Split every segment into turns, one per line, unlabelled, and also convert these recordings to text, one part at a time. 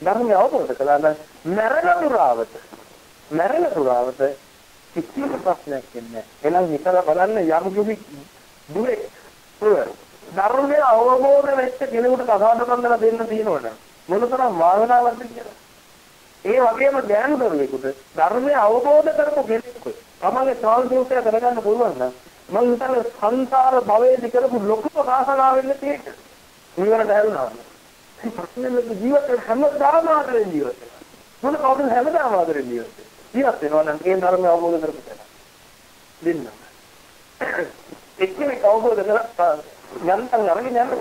ධර්මය අවබෝධ කළා නම් මරණ දුරාවට මරණ දුරාවට කිසිම ප්‍රශ්නයක් නැහැ. එහෙනම් විතර බලන්න යම් කිසි දුරේ ධර්මය අවබෝධ වෙච්ච කෙනෙකුට කසාද බඳලා දෙන්න තියෙනවනේ. මොනතරම් වාසනාවක්ද කියලා. ඒ වගේම ඥාන දරුවෙකුට ධර්මය අවබෝධ කරපු කෙනෙකුට තමගේ සාල්දෝෂය කරගන්න පුළුවන් නම් මම හිතන්නේ සංසාර භවයේදී කරපු ලොකුම වාසනාව වෙන්න තියෙන්නේ. නිවනට හැරුණා. ප්‍රශ්නෙක ජීවිත හැමදාම ආදරෙන් ජීවත් වෙනවා. මොන කවුරුන් හැමදාම ආදරෙන් ජීවත් වෙනවා. ජීවත් වෙනවා නම් ඒ ධර්මය අවබෝධ කරපු කෙනා. දෙන්න. එක්කෙනෙක් අවබෝධ කරලා යන්තම් අරගෙන යන්න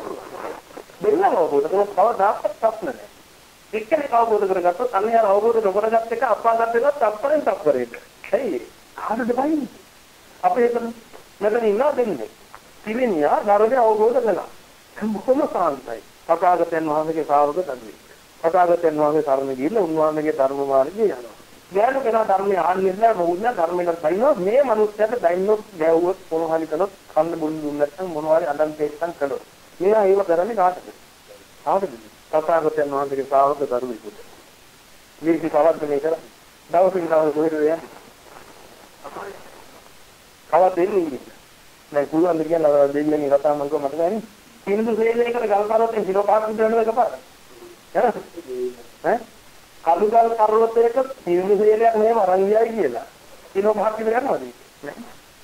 දෙන්නම අවබෝධ කරලා කවදාකවත් ප්‍රශ්න නැහැ. එක්කෙනෙක් අවබෝධ කරගත්තොත් අන්නේ අර අවබෝධ නොකරගත්ත එක අපාගත වෙනවා තප්පරෙන් තප්පරේට. ඇයි? කාටද බයින්නේ? අපේ එතන මෙතන ඉන්නවා දෙන්නේ. තිවිනියා ධර්මය අවබෝධ කළා. බොහොම සාන්තයි. තථාගතයන් වහන්සේගේ ශ්‍රාවක දන්නේ. තථාගතයන් වහන්සේ සරණ ගිහිල්ලා උන්වහන්සේගේ ධර්ම මාර්ගයේ යනවා. ඥාන කෙනා ධර්මය ආන්නේ නැහැ මොකද ධර්මයට බයිනවා මේ මනුස්සයාට දැන්නොත් ගැව්වොත් මොනවාරි කළොත් කන්න බුන් දුන්න නැත්නම් මොනවාරි අඳන් තේක්කම් කළොත්. මෙයා ඒව කරන්නේ කාටද? කාටද? තථාගතයන් වහන්සේගේ ශ්‍රාවක දරුවෙකුට. මේක කවද්ද මේ කරන්නේ? දවසින් දවස කොහෙද යන්නේ? කවද්ද එන්නේ? දැන් පුළුවන් ද කියලා දෙන්නේ කතා මම මතක නැහැ. කිනුදු සේලයකට ගල් කරොත් කිලෝ පාක් විතර යනවා එකපාරට. ඈ? කළු ගල් පර්වතයක කිනුදු සේලයක් මෙහෙම අරන් ගියයි කියලා. කිලෝ පහක් විතර යනවද? නෑ.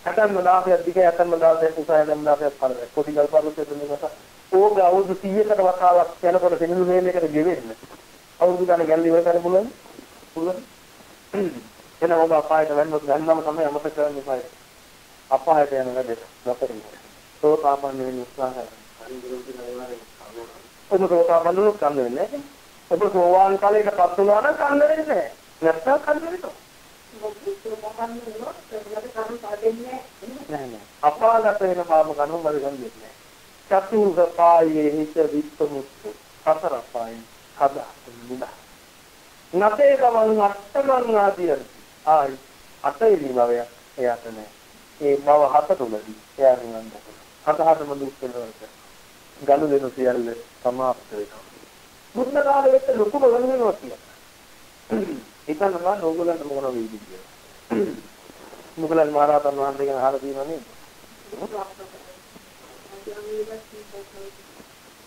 හතන් මදාසයක් දිග හතන් මදාසයක් උසය දැන් මදාසයක් පරද. කොටි ගල් පර්වතයේ දුන්නකට ඕක අවුරුදු 100කට වතාවක් යනකොට කිනුදු සේලයකට ගෙවෙන්න. අවුරුදු ගාන ගැල්ලි ඉවර කරන්න පුළුවන්? පුළුවන්. එන ඔබ අපායට වෙන්නත් ගන්නම තමයි අමතක කරන්න එපා. අපායට යන වැඩ නොකරින්න. සෝතාපන්න වෙන්න උත්සාහ කරන්න. ඔබ සෝතාපන්න වුණොත් කන්න වෙන්නේ නැහැ. ඔබ සෝවාන් ඵලයකටපත් වුණා නම් කන්න වෙන්නේ නැහැ. නැත්නම් කන්න වෙනවා. අපාගත වෙන පාප කර්ම වල ගන්නේ නැහැ. චතුර්ථ පායේ හිත විප්පමුක්ඛ හතර පායෙන් හදා මුදා. නැතේ ගමන් අට්ටමන් ආදියන් ආයි අටේලි භවය එයාට නෑ. ඒ භව හත තුලදී එයා නිවන් දකිනවා. හත හතම දුක් වෙනවට ගනු දෙනු සියල්ල සමාප්ත වෙනවා. බුද්ධ කාලේ වෙච්ච ලොකුම ගනු වෙනවා කියලා. හිතනවා නෝගලන්ට මොන වෙයිද කියලා. මුගලන් මහරහතන් වහන්සේ ගැන අහලා තියෙනව නේද?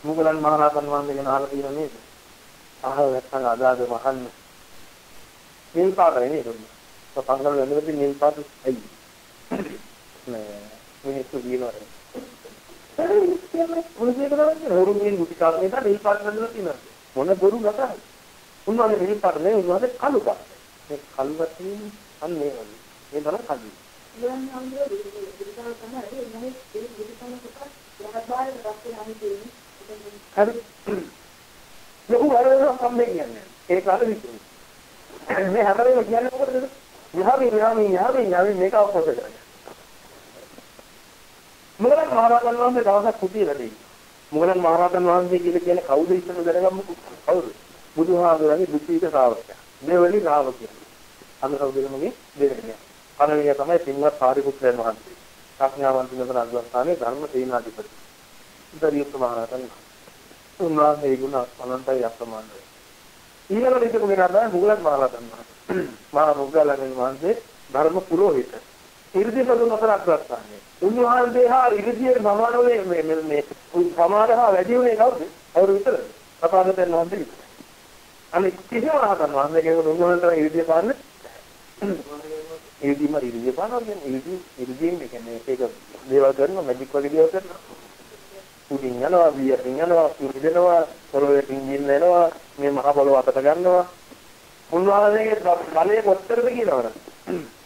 මුගලන් මහරහතන් වහන්සේ ගැන අහලා තියෙනව නේද? අහලා නැත්නම් අදාද මහන්න. නිල් පාටයි නේද? පංගල වෙනකොට නිල් පාට ඇයි? නෑ මිනිස්සු කියනවා. මොනසේක කරන්නේ? හොරු මිනින් දුටි කාපේ ඉඳලා නිල් පාට නඳලා තියෙනවා. මොන බොරු නතයි. උන්වහන්සේ නිල් පාට නෙවෙයි උන්වහන්සේ කළු පාට. මේ කළු වටින් අන්න මේ වගේ. මේ තමයි කළු. හරි. ලොකු වරදක් සම්බෙන් කියන්නේ. ඒක අර විදිහට. මේ හැමදේම කියන්නේ මොකටද? යහමි යහමි යහමි යහමි මේක අවබෝධ කරගන්න. මොගලන් මහරහතන් වහන්සේ දවසක් කුටියකට ගිහින්. මොගලන් මහරහතන් වහන්සේ කියලා කියන්නේ කවුද ඉස්සර දැනගමු කවුද? බුදුහාමුදුරන්ගේ දුක්ඛිත ශ්‍රාවකයා. දෙවනි ශ්‍රාවකයා. අනුරවදෙනමගේ දෙවෙනියා. පළවෙනියා තමයි පින්වත් සාරිපුත්‍රයන් වහන්සේ. ප්‍රඥාවන්ත නතර අග්‍රස්ථානයේ ධර්ම සේනාධිපති. ඉදරියුත් මහරහතන් උන්වහන්සේ ගුණ අනන්තයි අප්‍රමාණයි. ඊළඟට හිටපු කෙනා තමයි මුගලන් මහරහතන් වහන්සේ. මහා මුගලන් වහන්සේ ධර්ම පුරෝහිත. ඉර්ධිපදු නතර අග්‍රස්ථානයේ. උන්වහන්සේ හා ඉර්ධියේ සමානෝනේ මේ මේ මේ සමානහා වැඩි උනේ කවුද? අවුරු විතරද? තථාගතයන් වහන්සේ විතරයි. අනිත් කිසිම රහතන් වහන්සේ කෙනෙකුට උන්වහන්සේ ඉර්ධිය පාන්නේ ඉර්ධියම ඉර්ධිය පානවා කියන්නේ ඉර්ධි ඉර්ධියෙන් කියන්නේ ඒක දේවල් කරනවා මැජික් වගේ දේවල් කරනවා. උඩින් යනවා වියටින් යනවා ඉඳිනවා පොළොවේ ඉඳින්න එනවා මේ මහ පොළොව අතට ගන්නවා උන්වහන්සේගේ බලය කොච්චරද කියනවද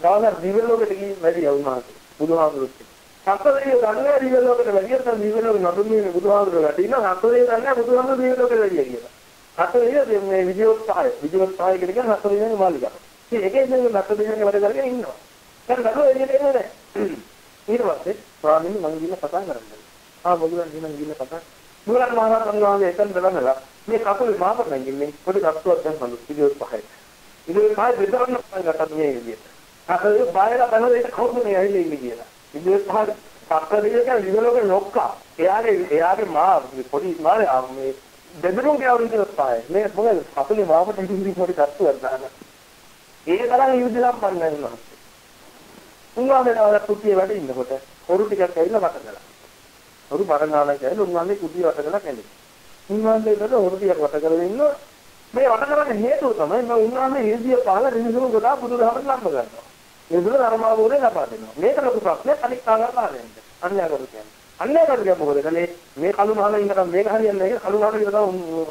දවසක් දිව්‍ය ලෝකෙට ගිහින් වැඩි උන්වහන්සේ බුදුහාමුදුරුවෝ සත්‍යදේව ගන්නවා දිව්‍ය ලෝකෙට වැඩි නම් දිව්‍ය ලෝකෙ නඩුන්නේ බුදුහාමුදුරුවෝ ගැටිනවා සත්‍යදේව ගන්නවා බුදුහාමුදුරුවෝ දිව්‍ය ලෝකෙට වැඩි කියලා. සත්‍යදේව මේ විජයෝත්සාහය. විජයෝත්සාහය කියන සත්‍යදේවගේ මාලිකාව ඉතින් ඒකේ ඉඳන් සත්‍යදේවගේ වැඩ කරගෙන ඉන්නවා. දැන් නඩුව එළියට එන්නේ නැහැ. ඊට පස්සේ ස්වාමීන් මම ගිහින් කතා කරන්නේ ආ මොගලන් දිනන් ගිහින් කතා මුගලන් මහරහතන් වහන්සේ එතන බලනවා මේ කකුලේ මාපට නැගින්නේ පොඩි කප්පුවක් දැන් හඳු විදියොත් පහයි ඉතින් පහයි බෙදන්න පටන් ගත්තා මේ විදියට. කකුලේ බාහිර බලන ඒක කවුරුනේ ඇවිල්ලා ඉන්නේ කියලා. විදියොත් පහ කක්කදිය කියන විදලෝක නොක්කා. එයාගේ එයාගේ මා පොඩි මානේ මේ දෙදරුන්ගේ අවුරුදු 5 මේ මොකද අපේ මාපට ඉදිරි පොඩි තත්ත්වයක් දාන ඒ තරම් යුද්ධ සම්පන්න වෙනවා උන්වහන්සේ කුටිය වැඩ ඉන්නකොට හොරු ටිකක් ඇවිල්ලා වට කළා. හොරු බරණාලා කියලා උන්වහන්සේ කුටිය වට කළා කැලේ උන්වහන්සේ ඒකට හොරු ටිකක් වට කරගෙන ඉන්නවා. මේ වට කරන්න හේතුව තමයි මම උන්වහන්සේ ඉරිදිය පහල රිනිසුණු ගොඩාක් බුදුදහමට ලම්බ ගන්නවා ඒදුල ධර්මාවෝරේ ලබා දෙනවා මේක ලොකු ප්‍රශ්නයක්. අනික් ආකාරයෙන් අන්‍යගත කියන්නේ. අන්‍යගත කියන්නේ මොකද? කලේ මේ කළු මහල ඉඳන් මේක හරියන්නේ නැහැ කළු මහල ඉඳන්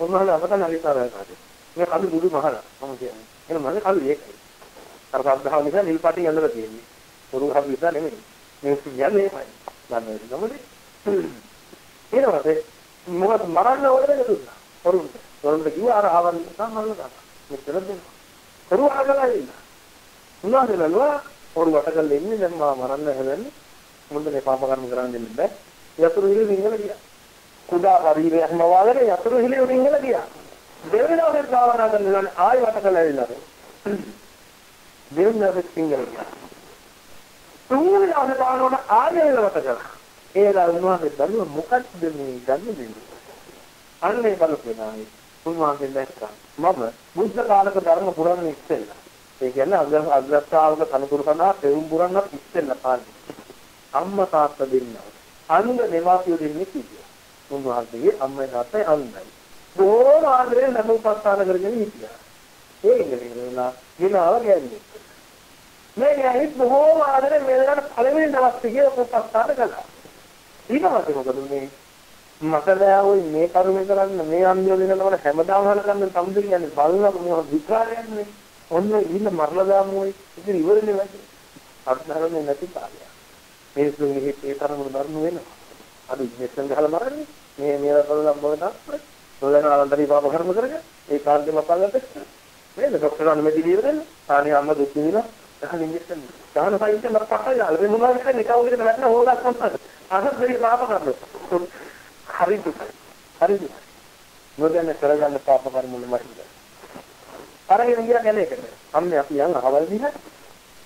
උන්වහන්සේ අපතන අලිතාරය කාටේ මේ කළු බුදු මහල මම කියන්නේ. එහෙනම් මම කළු ඒකයි. අර සද්ධාව නිසා නිල් පාටින් ඇඳලා තියෙන්නේ. පුරු හරි නිසා නෙමෙයි. මේ කියන්නේ ඒකයි. දන්නේ නමුත් ඊළඟට මොකද මරන්න ඕනේ දුන්නා. වරුන්ට වරුන්ට කිව්වා අර ආවන් නිසා මරන්න ගන්න. මෙතන දෙන්න කරු ආගලා ඉන්න උනාදලනවා වරු වටකල් ඉන්නේ දැන් මා මරන්න හැදන්නේ මුන්දනේ පාප කර්ම කරන්න දෙන්න බෑ යතුරු හිලි වින්ගල ගියා කුඩා ශරීරයක්ම වාගේ යතුරු හිලි වින්ගල ගියා දෙවෙනි දවසේ භාවනා කරනවා ආයි වටකල් ඇවිල්ලා දෙවෙනි දවසේ සිංගල ගියා තුන්වෙනි දවසේ බලනකොට ආයෙ වෙලවට කරා. ඒලා උන්වහන්සේ බැලුව මොකක්ද මේ ගන්න දෙන්නේ. අන්නේ බලපෑනායි උන්වහන්සේ දැක්කා. මම බුද්ධ කාලක ධර්ම පුරන්න ඉස්සෙල්ලා. ඒ කියන්නේ අග්‍ර අග්‍රස්ථාවක තනතුරු සඳහා පෙරුම් පුරන්නත් ඉස්සෙල්ලා කාලේ. අම්මා තාත්තා දෙන්නා. අංග දෙමාපියෝ දෙන්නේ කිව්වා. උන්වහන්සේගේ අම්මයි තාත්තයි අංගයි. බොහෝම ආදරෙන් නමුපස්ථාන කරගෙන හිටියා. ඒ ඉංග්‍රීසිලා ගිනාව කියන්නේ. මේ ඇහිත් බොහෝම ආදරෙන් වේදනාවට පළවෙනි දවස් ටිකේ උපස්ථාන කළා. ඊළඟට මොකද මේ මකලෑවෝයි මේ කරුමේ කරන්න මේ අන්දිය දෙනකොට හැමදාම හලගන්න සමුද කියන්නේ බලනකොට මේ විකාරයන්නේ ඔන්න ඉන්න මරලා දාමුයි ඉතින් ඉවරනේ වැඩි. අර්ථහරන්නේ නැති කාලයක්. මිනිස්සුන්ගේ හිතේ තරම දරුණු වෙනවා. අද මෙතෙන් ගහලා මරන්නේ. මේ මේ රටවල මොකද නොදැන ආන්තරී පාප කර්ම කරගෙන ඒ කාන්දේ මපල්ලට නේද? ડોක්ටර් අනුමැති දීලා ආනේ අම්ම දුක් විඳිනවා. ගහන ඉන්ජෙක්ෂන්. ගහන සයින්ස් මර පහයි. යාල මේ මොනවද කරන්නේ නිකන් උගෙන වැටෙන හොලක් සම්පත අහස් දෙවි පාප කරනවා හරි දුක. හරි දුක. නොදැන කරගන්න පාප කර්ම වල මහින්ද. අරගෙන ගියා කැලේකට අම්මේ අපි යන් අහවල් දිහා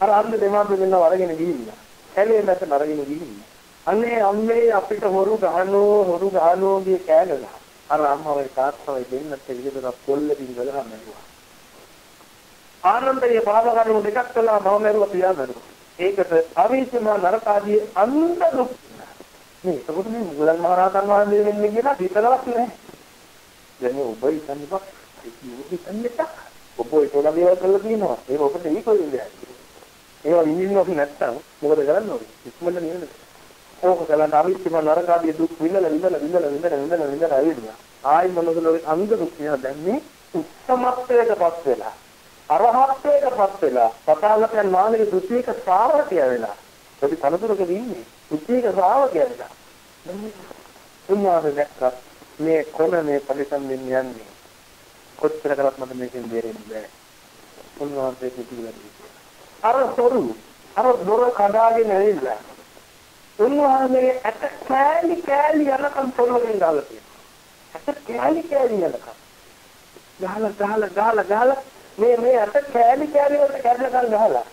අර අන්න දෙමාපිය දෙන්න වරගෙන ගිහිල්ලා. කැලේ මැද නරගෙන ගිහිල්ලා. අන්නේ අම්මේ අපිට හොරු ගහනෝ හොරු ගහනෝ ගිය කෑගලා අර අම්මවයි තාත්තවයි දෙන්නත් විදිහට පොල්ලකින් ගලහම නැරුවා ආනන්දයේ පාපකරණු දෙකක් කළා මම මරුවා පියා මරුවා. ඒකට අවීචම නරකාදී අන්ත දුක්. මේ ඒකට මේ මුගලන් මහරහතන් වහන්සේ වෙන්නේ කියලා හිතලවත් නැහැ. දැන් ඔබ ඉතින් බක් ඒක ඉතින් ඔබ ඒතොලා දේවල් කරලා තියෙනවා. ඒක ඔබට ඒක වෙන්නේ. ඒවා විඳින්න ඕක නැත්තම් මොකද කරන්න ඕනේ? ඉක්මනට නිවෙන්න. ඕක කලන්න අවීචම නරකාදී දුක් විඳලා විඳලා විඳලා විඳලා විඳලා විඳලා ඇවිල්ලා. ආයි මොනවද අන්ත දුක් කියන දැන් මේ උත්තමත්වයටපත් වෙලා අරහත්ත්වයටපත් වෙලා සතාගතයන් මානසික ද්විතීක ශ්‍රාවකයා වෙලා අපි තනතුරක ඉන්නේ ද්විතීක ශ්‍රාවකයා වෙලා උන්වහන්සේ දැක්කා මේ කොන මේ පරිසම් වෙන්න යන්නේ කොච්චර කරත් මට මේකෙන් බේරෙන්න බෑ. උන්වහන්සේ කිව්වා අර සොරු අර දොර කඩාගෙන ඇවිල්ලා උන්වහන්සේ ඇට කෑලි කෑලි යනකම් පොළොවෙන් දාලා තියෙනවා. ඇට කෑලි කෑලි යනකම්. ගහලා ගහලා ගහලා ගහලා මේ මේ අත කෑලි කෑලි වලට කැඩලා ගන්න ගහලා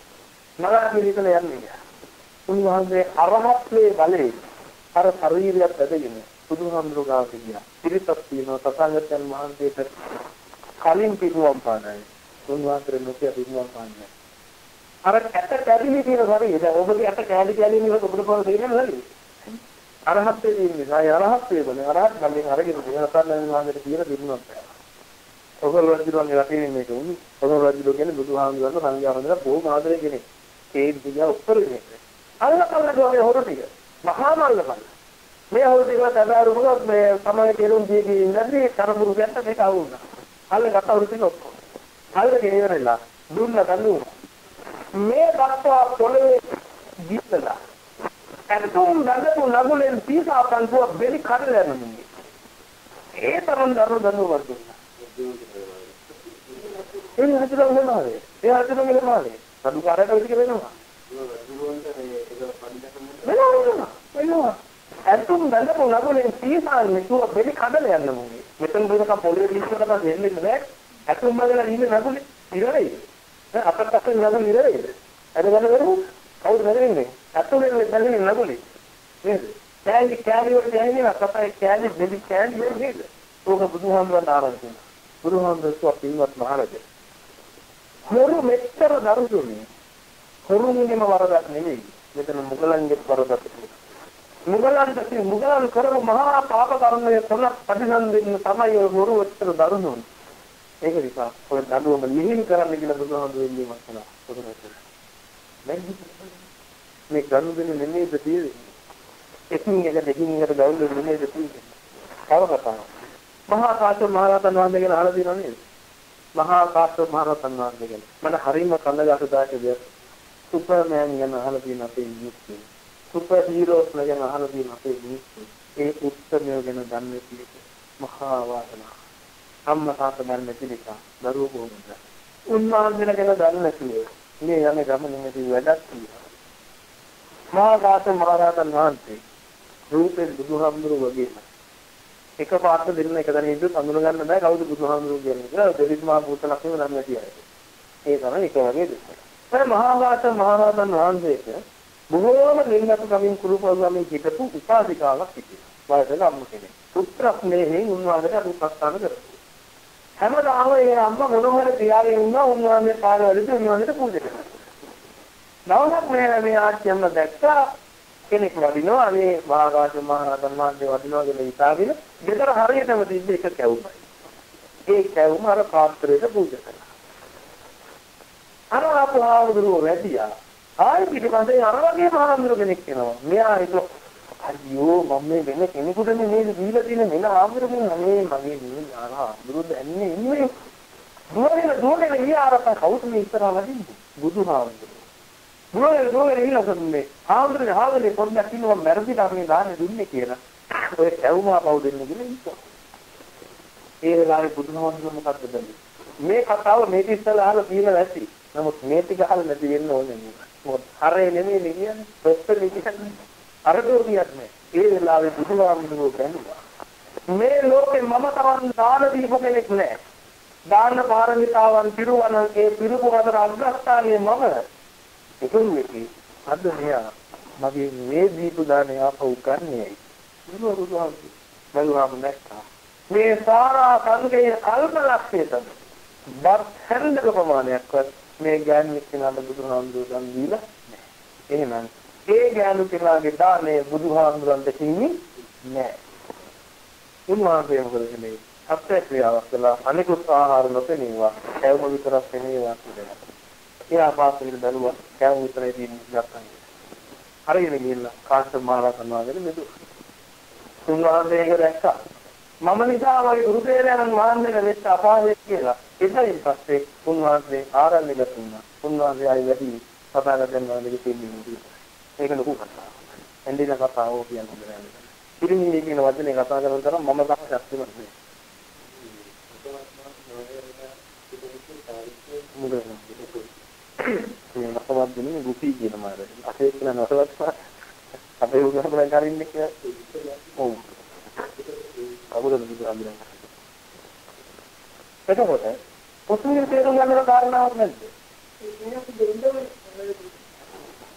මගා පිළිකල යන්නේ. උන්වහන්සේ අරහත්වේ බලේ අර ශරීරයක් ඇදගෙන බුදුහාමුදුරු ගාවට ගියා. පිරිසක් තියෙනවා. තථාගතයන් වහන්සේට කලින් පිටුවම් පානයි. උන්වහන්සේ නොකිය පිටුවම් පාන්නේ. අර ඇට කැඩිලි තියෙන ශරීරය දැන් ඔබගේ ඇට කැඩි කැඩි නෙවෙයි ඔබට කොහොමද තේරෙන්නේ? අරහත්වේ ඉන්නේ. ආය අරහත්වේ බලේ අරහත් ගමෙන් අරගෙන තියෙන තථාගතයන් වහන්සේට කියලා දෙන්නවා. ඔගොල්ලෝ රජුගේ රටේ මේක උන්නේ. ඔගොල්ලෝ රජු කියන්නේ බුදුහාමුදුරන්ගේ සංඝයා වහන්සේලා බොහොම ආදරේ කෙනෙක්. ඒ දිගා උත්තර කෙනෙක්. අල්ලකල්ල ගෝවේ හොරු ටික. මහා මල්ලකල්ල. මේ හොරු ටික තදාරුමක මේ තමයි කෙරුම් දීගේ ඉඳන්දී කරමුරු ගැත්ත මේක අවුුණා. අල්ල ගත්ත හොරු ටික ඔක්කොම. අල්ලගෙන ඉවරලා දුන්න දන්නු. මේ දක්වා පොළවේ ගිස්සලා. එතකොට නගපු නගුලෙන් පීසා කන්දුව බෙලි කඩලා යනවා. ඒ තරම් දරු දන්නු වර්ධුනා. ඒ හතරම වෙනවාද? ඒ හතරම වෙනවාද? සදුකාරයට විදික වෙනවා. වෙනවා වෙනවා. අතුම් බඳපු නගුලේ තීසාන් මෙතුව බෙලි කඩල යන්න මොනේ. මෙතන දුරක පොළවේ දිස්සකට පස්සේ එන්නේ නැහැ. අතුම් බඳලා ඉන්නේ නගුලේ ඉරවෙයි. අපට පස්සේ නගුලේ ඉරවෙයි. අද ගන්න වෙරු කවුද නැරෙන්නේ? අතුලේ බඳින්නේ නගුලේ. නේද? කෑලි කෑලි වල යන්නේ අපේ කෑලි බෙලි කෑලි නේද? ඕක බුදුහාමුදුරන් ආරම්භ කළා. බුදුහාමුදුරුවෝ පින්වත් මහරජ. හොරු මෙච්චර දරුදුනේ. හොරුන්ගේම වරදක් නෙමෙයි. මෙතන මුගලන්ගේ වරදක් මුගලන්ට මුගලන් කරපු මහා පාප කර්මය තුනක් පරිසම්දෙන්න තමයි ඔය හොරු මෙච්චර දරුදුනේ. ඒක නිසා ඔය දඬුවම නිහිල් කරන්න කියලා බුදුහාමුදුරුවෝ ඉන්නේ මතලා. මේ ගනුදෙනු නෙමෙයිද තියෙන්නේ. එකින් එක දෙකින් එකට ගවුල් නෙමෙයිද තියෙන්නේ. තව කතාවක්. මහා කාශ්‍යප මහ රහතන් වහන්සේ ගැන අහලා තියෙනව නේද? මහා කාශ්‍යප මහ රහතන් වහන්සේ ගැන. මට හරිම කනගාටුදායක දෙයක්. සුපර්මෑන් ගැන අහලා තියෙන අපේ මිනිස්සු. සුපර් හීරෝස් ගැන අහලා තියෙන අපේ මිනිස්සු. ඒ උත්තරය ගැන දන්නේ කීයක මහා වාසනාව. අම්මා තාත්තා මරණ නැති නිසා දරුවෝ කොහොමද? උන්වහන්සේලා ගැන දන්නේ නැතිව මේ යන්නේ ගමනේ වැඩක් තියෙනවා. මහා කාශ්‍යප මහ රහතන් වහන්සේ රූපේ බුදුහාමුදුරුවෝ වගේම එක පාට දෙන්න එක දැන ඉඳන් අඳුන ගන්න බෑ කවුද බුදුහාමුදුරුවෝ කියන්නේ කියලා දෙවිස් මහා පුත්ත ලක්ෂණ නම් නැති අය. ඒ තමයි එක වගේ දෙයක්. ඒ මහා වාස මහරහතන් වහන්සේට බොහෝම නිර්ගත කමින් කුරුපවගමින් හිටපු උපාධිකාවක් හිටියා. වයසක අම්ම කෙනෙක්. පුත්‍රස්නේහයෙන් උන්වහන්සේට උපස්ථාන කරා. හැමදාම ඒ අම්මා මොන හරි තියාගෙන ඉන්නවා උන්වහන්සේ කාර්යවලදී උන්වහන්සේට පූජා කරනවා. දවසක් මේ මේ ආච්චියම්ම දැක්කා කෙනෙක් වදිනවා මේ මහාකාශ මහරහතන් වහන්සේ වදිනවා කියලා හිතාගෙන ගෙදර හරියටම තිබ්බ එක කැවුමයි. ඒ කැවුම අර පාත්‍රයට පූජා කළා. අර ආපුහාමුදුරුවෝ වැඩියා. ආයෙ පිටිපස්සේ අර වගේ මහාමුදුරු කෙනෙක් එනවා. මෙයා ඒක අයියෝ මම මේ වෙන කෙනෙකුට නෙමෙයි දීලා තියෙන මෙන්න ආමුදුරු නෙමෙයි මගේ නෙමෙයි අර ආමුදුරු දැන්නේ ඉන්නේ. දුවගෙන දුවගෙන ගියා අර කවුද මේ ඉස්සරහා වදින්නේ? බුදුහාමුදුරුවෝ දුවගෙන දුවගෙන ඉන්න සම්මේ ආන්දරේ ආවලේ පොඩ්ඩක් ඉන්නවා මැරදිලා මේ දාන්නේ දුන්නේ කියලා ඔය ඇවුමා පව් දෙන්න කියලා ඉන්නවා ඒ වෙලාවේ බුදුහාමුදුරුවෝ මොකද්ද දෙන්නේ මේ කතාව මේක ඉස්සලා අහලා තියෙන නැති නමුත් මේ ටික අහලා නැති වෙන්න ඕනේ මොකද හරේ නෙමෙයි කියන්නේ. ප්‍රශ්න කියන්නේ අර දෝරියක් නෑ. ඒ වෙලාවේ බුදුහාමුදුරුවෝ කියනවා මේ ලෝකේ මම තරම් දාන දීප කෙනෙක් නෑ. දාන පාරමිතාවන් පිරුවන ඒ පිරුපු අතර අග්‍රස්ථානයේ මම ඒකෙන්නේ අද මෙයා මගේ මේ දීපු දානේ ආපහු ගන්නේයි බුදුහාමුදුරුවෝ බලුවාම නැක්කා මේ සාරා සංකේ කල්පලක්ෂය තමයි බත් හැන්දක ප්‍රමාණයක්වත් මේ ගෑනු කෙනාට බුදුහාමුදුරුවෝ දන් දීලා නැහැ එහෙනම් ඒ ගෑනු කෙනාගේ දානේ බුදුහාමුදුරන්ට හිමි නැහැ උන්වහන්සේ මොකද කියන්නේ අපේ ක්‍රියාවක් කළා අනිකුත් ආහාර නොපෙනීවා ඇවම විතරක් පෙනීවා කියලා එයා පාසලේ දරුවා කෑම විතරයි තියෙන්නේ ගත්තා. හරියට ගිහිල්ලා කාශ්‍යප මහ රහතන් වහන්සේ මෙතු. තුන්වහන්සේ ඒක දැක්කා. මම නිසා වගේ ගුරුදේවයන් වහන්සේලා වෙච්ච අපායේ කියලා. ඉතින් පස්සේ උන්වහන්සේ ආරණ්‍යගත වුණා. උන්වහන්සේ ආයි වැඩි සතාගතෙන් වහන්සේගේ තියෙන්නේ. ඒක ලොකු කතාවක්. එන්දින කතාව ඕක කියන්නේ නෑ. පිරිමිණි කියන වචනේ කතා කරන තරම් මම තමයි ශක්තිමත් නෙවෙයි. මොකද මේ නසවත් දෙන්නේ ගුපි කියන මාර. අපේ කියන නසවත් අපේ උගහම කරින්නේ කියලා. ඔව්. කවුරුද බුදුහාමුදුරන්? එතකොට පොතුනේ තේරුම් ගන්න කාරණාවක් නැද්ද?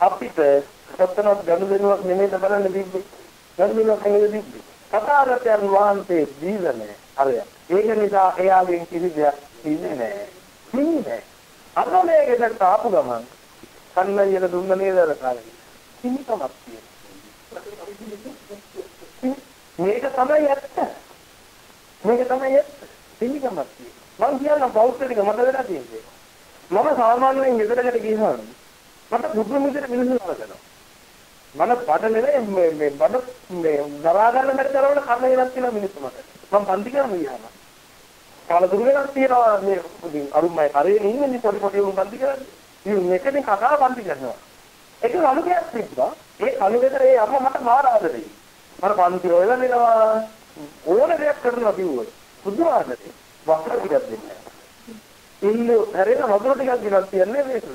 අපිට සත්‍යනත් ගනුදෙනුවක් නෙමෙයි බලන්න තිබ්බේ. ගනුදෙනුවක් නෙමෙයි තිබ්බේ. කතාගතයන් වහන්සේ දීලා නැහැ. හරියට. ඒක නිසා එයාගෙන් කිසි දෙයක් ඉන්නේ නැහැ. ඉන්නේ නැහැ. අර මේ ගෙදරට ආපු ගමන් කන්නයියට දුන්න නේද අර කාලේ. කිනිකමක් තියෙනවා. මේක තමයි ඇත්ත. මේක තමයි ඇත්ත. කිනිකමක් තියෙනවා. මං කියන බෞද්ධ ටික මට වෙලා තියෙන්නේ. මම සාමාන්‍යයෙන් ගෙදරකට ගියහම මට බුදුන් විදිහට මිනිස්සු නරකනවා. මම බඩ නෙවෙයි මේ මේ බඩ මේ දරා ගන්න බැරි තරමට කන්න වෙනස් කියලා මිනිස්සු මට. මම පන්ති කරන ගියාම. කාල දුර වෙනස් තියනවා මේ අරුමයි හරියට ඉන්නේ පොඩි පොඩි උන් පන්ති කරන්නේ. ඉතින් මේකෙන් කකා පන්ති කරනවා. ඒක කලුකයක් තිබ්බා. ඒ කලුකේතර ඒ අම්මා මට මාර ආදරෙයි. මම පන්ති හොයලා දෙනවා. ඕන දෙයක් කරනවා කිව්වොත්. බුදුආදරේ. වස්ත්‍ර ටිකක් දෙන්නේ. ඉන්න හැරෙන වතුර ටිකක් ගෙනත් තියන්නේ මේකද.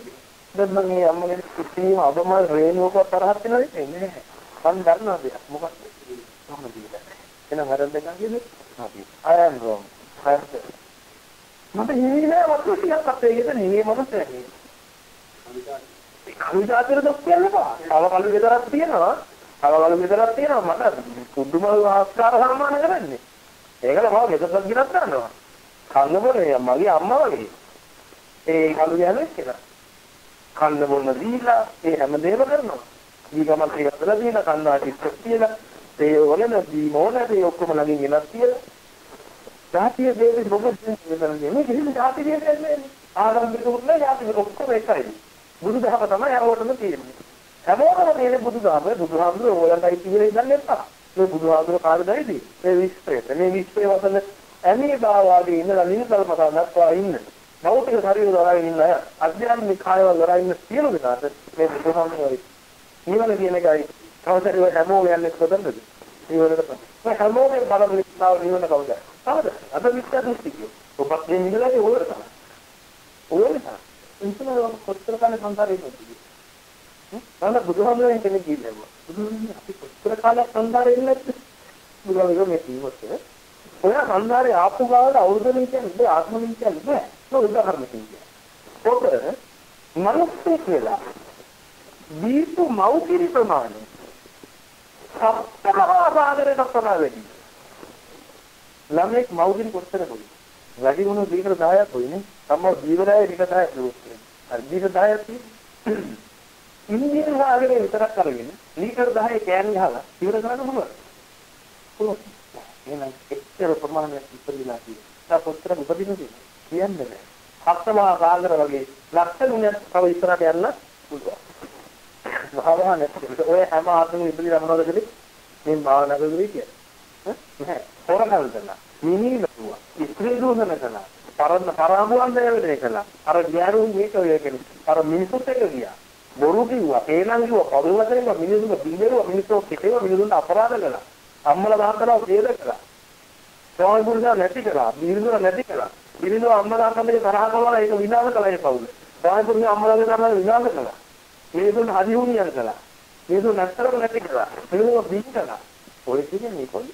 දැන් මම මේ අම්මගේ කිසිම අබමල් රේණුවක තරහක් වෙනවද නෑ. මම දන්නවා දෙයක්. මොකක්ද? කොහොමද දීලා. එහෙනම් හරන් දෙකක් කියන්නේ. අපි. I am wrong. හරිද? මට හිමි නෑ වතුර ටිකක් අපේ ගෙදර නේ මම කියන්නේ. කළු ජාතිර දුක් කියන්න එපා. තව කළු ගෙදරක් තියෙනවා. තව කළු ගෙදරක් තියෙනවා මට කුඩුම ආස්කාර සම්මාන කරන්නේ. ඒකල මම මෙතනක් ගිනත් ගන්නවා. කන්න බොනේ මගේ අම්මා වගේ. ඒ කළු යන්නේ කියලා. කන්න බොන්න දීලා ඒ හැමදේම කරනවා. දීගමක් ඒකතලා දීලා කන්නා ටිකක් කියලා ඒ වලන දීමෝනට ඒ ඔක්කොම ළඟින් ගෙනත් කියලා. ජාතිය දෙවි මොකද කියන්නේ මේ කිසිම ජාතිය දෙන්නේ ආරම්භක උන්නේ ජාතිය ඔක්කොම එකයි. බුදුදහම තමයි හැමෝටම තියෙන්නේ. හැමෝටම තියෙන බුදුදහම බුදුහාමුදුරුවෝ ඕලන්ටයි කියලා ඉඳන් එපා. මේ බුදුහාමුදුරුවෝ කාර්යදයිදී මේ විශ්වයට මේ විශ්වයේ වසන ඇමී බාවාගේ ඉඳලා නිනතල් මතනත්වා ඉන්න. භෞතික ශරීර දරාගෙන ඉන්න අය අධ්‍යාත්මික කායවල දරා ඉන්න සියලු දෙනාට මේ බුදුහාමුදුරුවෝ නිවන කියන එකයි කවුරුහරි හැමෝම යන්නේ කොතනද? නිවනට. මේ හැමෝම බලන නිස්සාව නිවන කවුද? කවුද? අද මිත්‍යා දෘෂ්ටිකයෝ. ඔබත් මේ නිදලාගේ ඕලට තමයි. ඕලට තමයි. ඉන්සම කොච්චර කාලේ සංසාරේ ඉන්නද? හ්ම්? බුදුහාමුදුරනේ කෙනෙක් කිව්වා. බුදුහාමුදුරනේ අපි කොච්චර කාලයක් සංසාරේ ඉන්නේ නැද්ද? බුදුහාමුදුරනේ මේ කිව්වොත් ඔය සංසාරේ ආපු ගාවට අවුරුදු කියන්නේ ආත්ම කියන්නේ නෑ. ඒක උදාහරණ කියන්නේ. ඔක මනුස්සයෙක් වෙලා දීපු මෞකිරි ප්‍රමාණය සප්තමහා සාගරයට කරා වැඩි. ළමෙක් මෞකිරි කොච්චර පොඩි. වැඩි වුණු දීකර 10ක් වෙන්නේ. තමයි ජීවරය ටික 10ක් දුන්නේ. අර දීකර 10ක් තියෙන්නේ. ඉන්දියන් සාගරේ විතරක් අරගෙන ලීටර් 10 කෑන් ගහලා ඉවර කරන්න පුළුවන්. පුළුවන්. එහෙනම් එච්චර ප්‍රමාණයක් ඉපදිලා තියෙනවා. කොච්චර උපදිනවද? කියන්නේ නැහැ. සප්තමහා සාගර වගේ ලක්ෂ ගුණයක් තව ඉස්සරහට යන්න පුළුවන්. භාවනා නැති ඔය හැම ආත්මෙම ඉපදිලා මොනවද කලේ මේ භාවනා කරගලී කියන්නේ. නැහැ. හොරකල් කළා මිනිහ නතුවා ඉස්ත්‍රී දෝෂන කළා පරන්න පරාමුවන් දෙවිදේ කළා. අර ඥානුන් මේක ඔය කියන්නේ අර මිනිසුත් එක ගියා. බොරු කිව්වා. ඒනම් කිව්වා. කවුරුම කරේවා මිනිසුන්ට බින්දේවා මිනිස්සු කිටේවා මිනිසුන්ට අපරාධ කළා. අම්මලා දාහකලා වේද කළා ස්වාමි පුරුෂයා නැති කළා බිරිඳුර නැති කළා බිරිඳුර අම්මලා කන්නේ තරහ කළා ඒක විනාශ කළා ඒ පවුල ස්වාමි පුරුෂයා අම්මලාගේ තරහ විනාශ කළා මේදුන් හදිහුණියන් කළා. මේදුන් නැත්තරම නැති කළා. මේදුන් බින් කළා. ඔය කියන්නේ කොයි?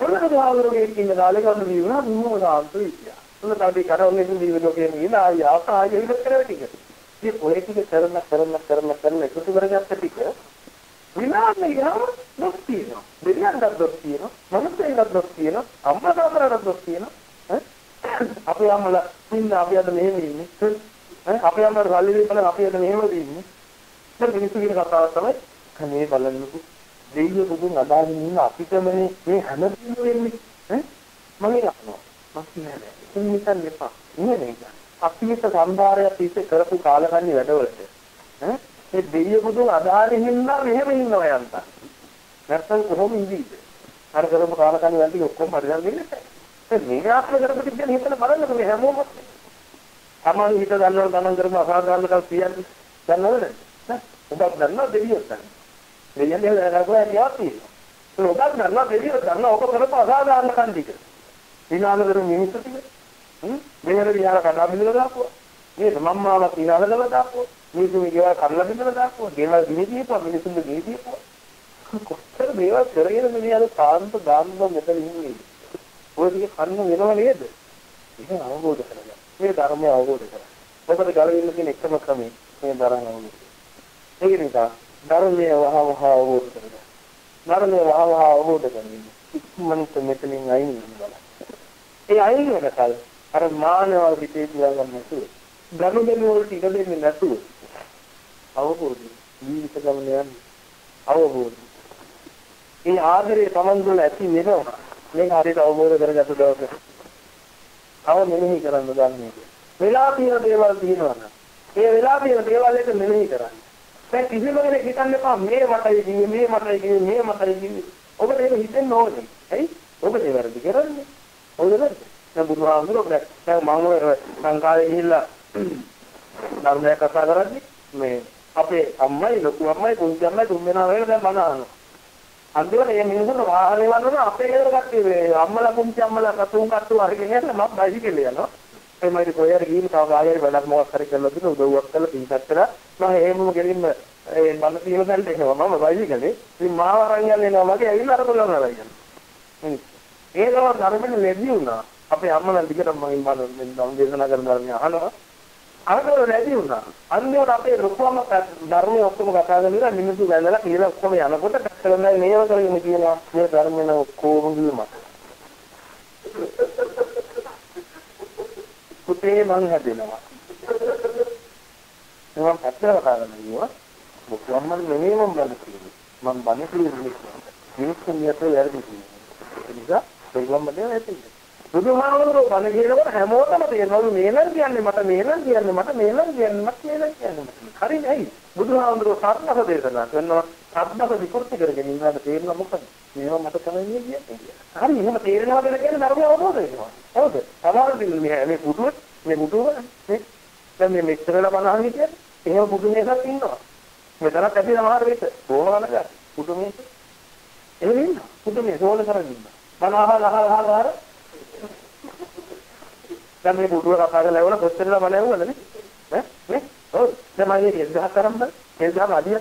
ඔන්නද ආවරෝගේ ඉන්න කාලේ කවුරු දිනුනා මොනවද ආන්තු ඉතියා. ඔන්න තාඩි කරවන්නේ දිවි ලෝකේ ඉන්න ආය ආසාය ඉල කරලා ටික. ඉතින් ඔය ටික කරන කරන කරන කරන එකතු කරගත්ත ටික විනාශය ගාම දුක් තියෙනවා. දෙවියන්ට දුක් තියෙනවා. මනුස්සයෙක්ට දුක් තියෙනවා. අම්මා තාත්තට දුක් තියෙනවා. අපේ අම්මලා ඉන්න අපි අද මෙහෙම ඉන්නේ. අපේ අම්මට සල්ලි දීපල අපි අද මෙහෙම දෙන්නේ. දැන් මිනිස්සු කියන කතාව තමයි කනේ බලන්නකෝ. දෙයියෝ බුදුන් අදාගෙන ඉන්න අපිටමනේ මේ හැමදේම වෙන්නේ. ඈ මම යනවා. මම නෑ. ඉතින් නිකන් එපා. නේ නේද? අපි හිත සම්භාරය තිස්සේ කරපු කාලකන්ණි වැඩවලට ඈ මේ දෙයියෝ බුදුන් අදාගෙන ඉන්නා මෙහෙම ඉන්නවා යන්ත. නැත්තම් කොහොම ඉඳීද? අර කරපු කාලකන්ණි වලට ඔක්කොම හරියට දෙන්නේ නැහැ. මේ ආත්ම කරපු ටික ගැන හිතලා බලන්නකෝ මේ හැමෝම. තමන් හිත ගන්නව ගණන් කරමු අසාධාරණකම් කියන්නේ දන්නවද? නෑ ඔබත් දන්නවා දෙවියෝ දන්නවා. දෙවියන් එහෙම කරලා යන්නේ ඔබත් දන්නවා දෙවියෝ දන්නවා ඔක කරපු අසාධාරණකම් ටික. විනාශ කරමු මිනිස්සු ටික. හ්ම් මෙහෙර විහාර කඩා බිඳලා දාපුවා. මේ මම්මාව විනාශ කරලා දාපුවා. මිනිස්සු මේවා කඩලා බිඳලා දාපුවා. ගෙවල් ගිනි දීපුවා. මිනිස්සුන්ගේ ගිනි දීපුවා. කොච්චර මේවා කරගෙන මේ අර කාන්ත දාන්න මෙතන ඉන්නේ ඔය ටික කන්න වෙනව නේද ඒක අවබෝධ කරගන්න මේ ධර්මය අවබෝධ කරගන්න. මොකද ගලවින්න තියෙන එකම ක්‍රමය මේ ධර්ම අවබෝධ. ඒක නිසා ධර්මය වහ වහ අවබෝධ කරගන්න. ධර්මය වහ වහ අවබෝධ කරගන්න. ඉක්මනට මෙතනින් අයින් වෙනවා. ඒ අයින් වෙනකල් අර මානව හිතේ තියාගන්න නැතුව ධර්ම දෙන්න වලට ඉඩ දෙන්නේ නැතුව අවබෝධ ජීවිත ගමන යන්නේ අවබෝධ. ඒ ආදරේ Taman තුළ ඇති වෙනවා. මේක හරියට අවබෝධ කරගත්ත දවසේ තව මෙනෙහි කරන්න ගන්න වෙලා තියෙන දේවල් තියෙනවා නම් ඒ වෙලා තියෙන දේවල් එක මෙනෙහි කරන්න. දැන් කිසිම කෙනෙක් හිතන්න එපා මේ මටයි කිව්වේ මේ මටයි කිව්වේ මේ මටයි කිව්වේ. ඔබට ඒක හිතෙන්න ඕනේ. ඇයි? ඔබ ඒ වැරදි කරන්නේ. ඔයද වැරදි. දැන් බුදුහාමුදුරුවෝ දැන් මම සංකාරේ ගිහිල්ලා ධර්මයක් කතා කරන්නේ මේ අපේ අම්මයි ලොකු අම්මයි පුංචි අම්මයි තුන් දෙනා වගේ දැන් බණ අහනවා. අන්තිමට මේ මිනිස්සුන්ට වාහනේ වන්නන අපේ ගෙදර කට්ටිය මේ අම්මලා පුංචි අම්මලා කතුන් කට්ටු අරගෙන යනවා මම බයිසිකල් යනවා. ඒ මයිට කොහේ ගිහින් තව කාගෙරි වැඩක් මොකක් හරි කරලා දුන්න උදව්වක් කරලා පින්සත් කරලා. මම එහෙමම ගෙලින්ම ඒ බල තියෙන තැනට එනවා. මම බයිසිකලේ ඉතින් මාව අරන් යන්නේ නෑ මගේ ඇවිල්ලා අර කොල්ලන් අරන් යනවා. ඒ ගමන් ධර්මෙන් ලැබි වුණා. අපේ අම්මලා දිගටම මගෙන් බල මම දේශනා කරන ධර්මය අහනවා. අරකෝ නැති වුණා. අන්තිමට අපේ ලොකුම ධර්මයේ ඔක්කොම කතා කරලා මිනිස්සු වැඳලා කියලා ඔක්කොම යනකොට කතරමයි මේව කරගෙන කියනවා මේ ධර්මෙන ඔක්කොම ගිලම. පුතේ මං හැදෙනවා. මම පැත්තල කාරණා කිව්වා. මොකක්ම නෙමෙයි මම බල කියන්නේ. මම බණ කියන්නේ මිනිස්සුන් යතේ වැරදි කියන්නේ. ඒ නිසා ඒගොල්ලෝ මට ඇති. බුදුහාමුදුරුවෝ බණ කියනකොට හැමෝටම තේරෙනවා මේ නම් කියන්නේ මට මේ නම් කියන්නේ මට මේ නම් කියන්නේ මට මේ නම් කියන්නේ. හරි නෑ. බුදුහාමුදුරුවෝ සත්‍යක දේශනා කරනවා සත්‍යක විකෘති කරගෙන ඉන්නවට තේරෙනවා මොකද? මේවා මට තමයි කියන්නේ. හරි එහෙම තේරෙනවා කියලා කියන්නේ ධර්මය අවබෝධ වෙනවා. හවුද? සමහරවිට මේ මේ පුදුම මේ පුදුම මේ දැන් මේ මෙච්චර වෙලා බලහන් හිටියද? එහෙම පුදුමයකට ඉන්නවා. මෙතනත් ඇති සමහර විට බොහොම වනගා පුදුමයක. එහෙම ඉන්නවා. පුදුමේ සෝල කරගෙන ඉන්නවා. බල අහලා අහලා අහලා අහලා දැන් මේ පුදුම කතා කරලා එවල කොච්චරලා බල ඇහුවද නේ? ඈ නේ? ඔව්. දැන් මම මේක එක්ගහ කරම්බ. එක්ගහම අදිය.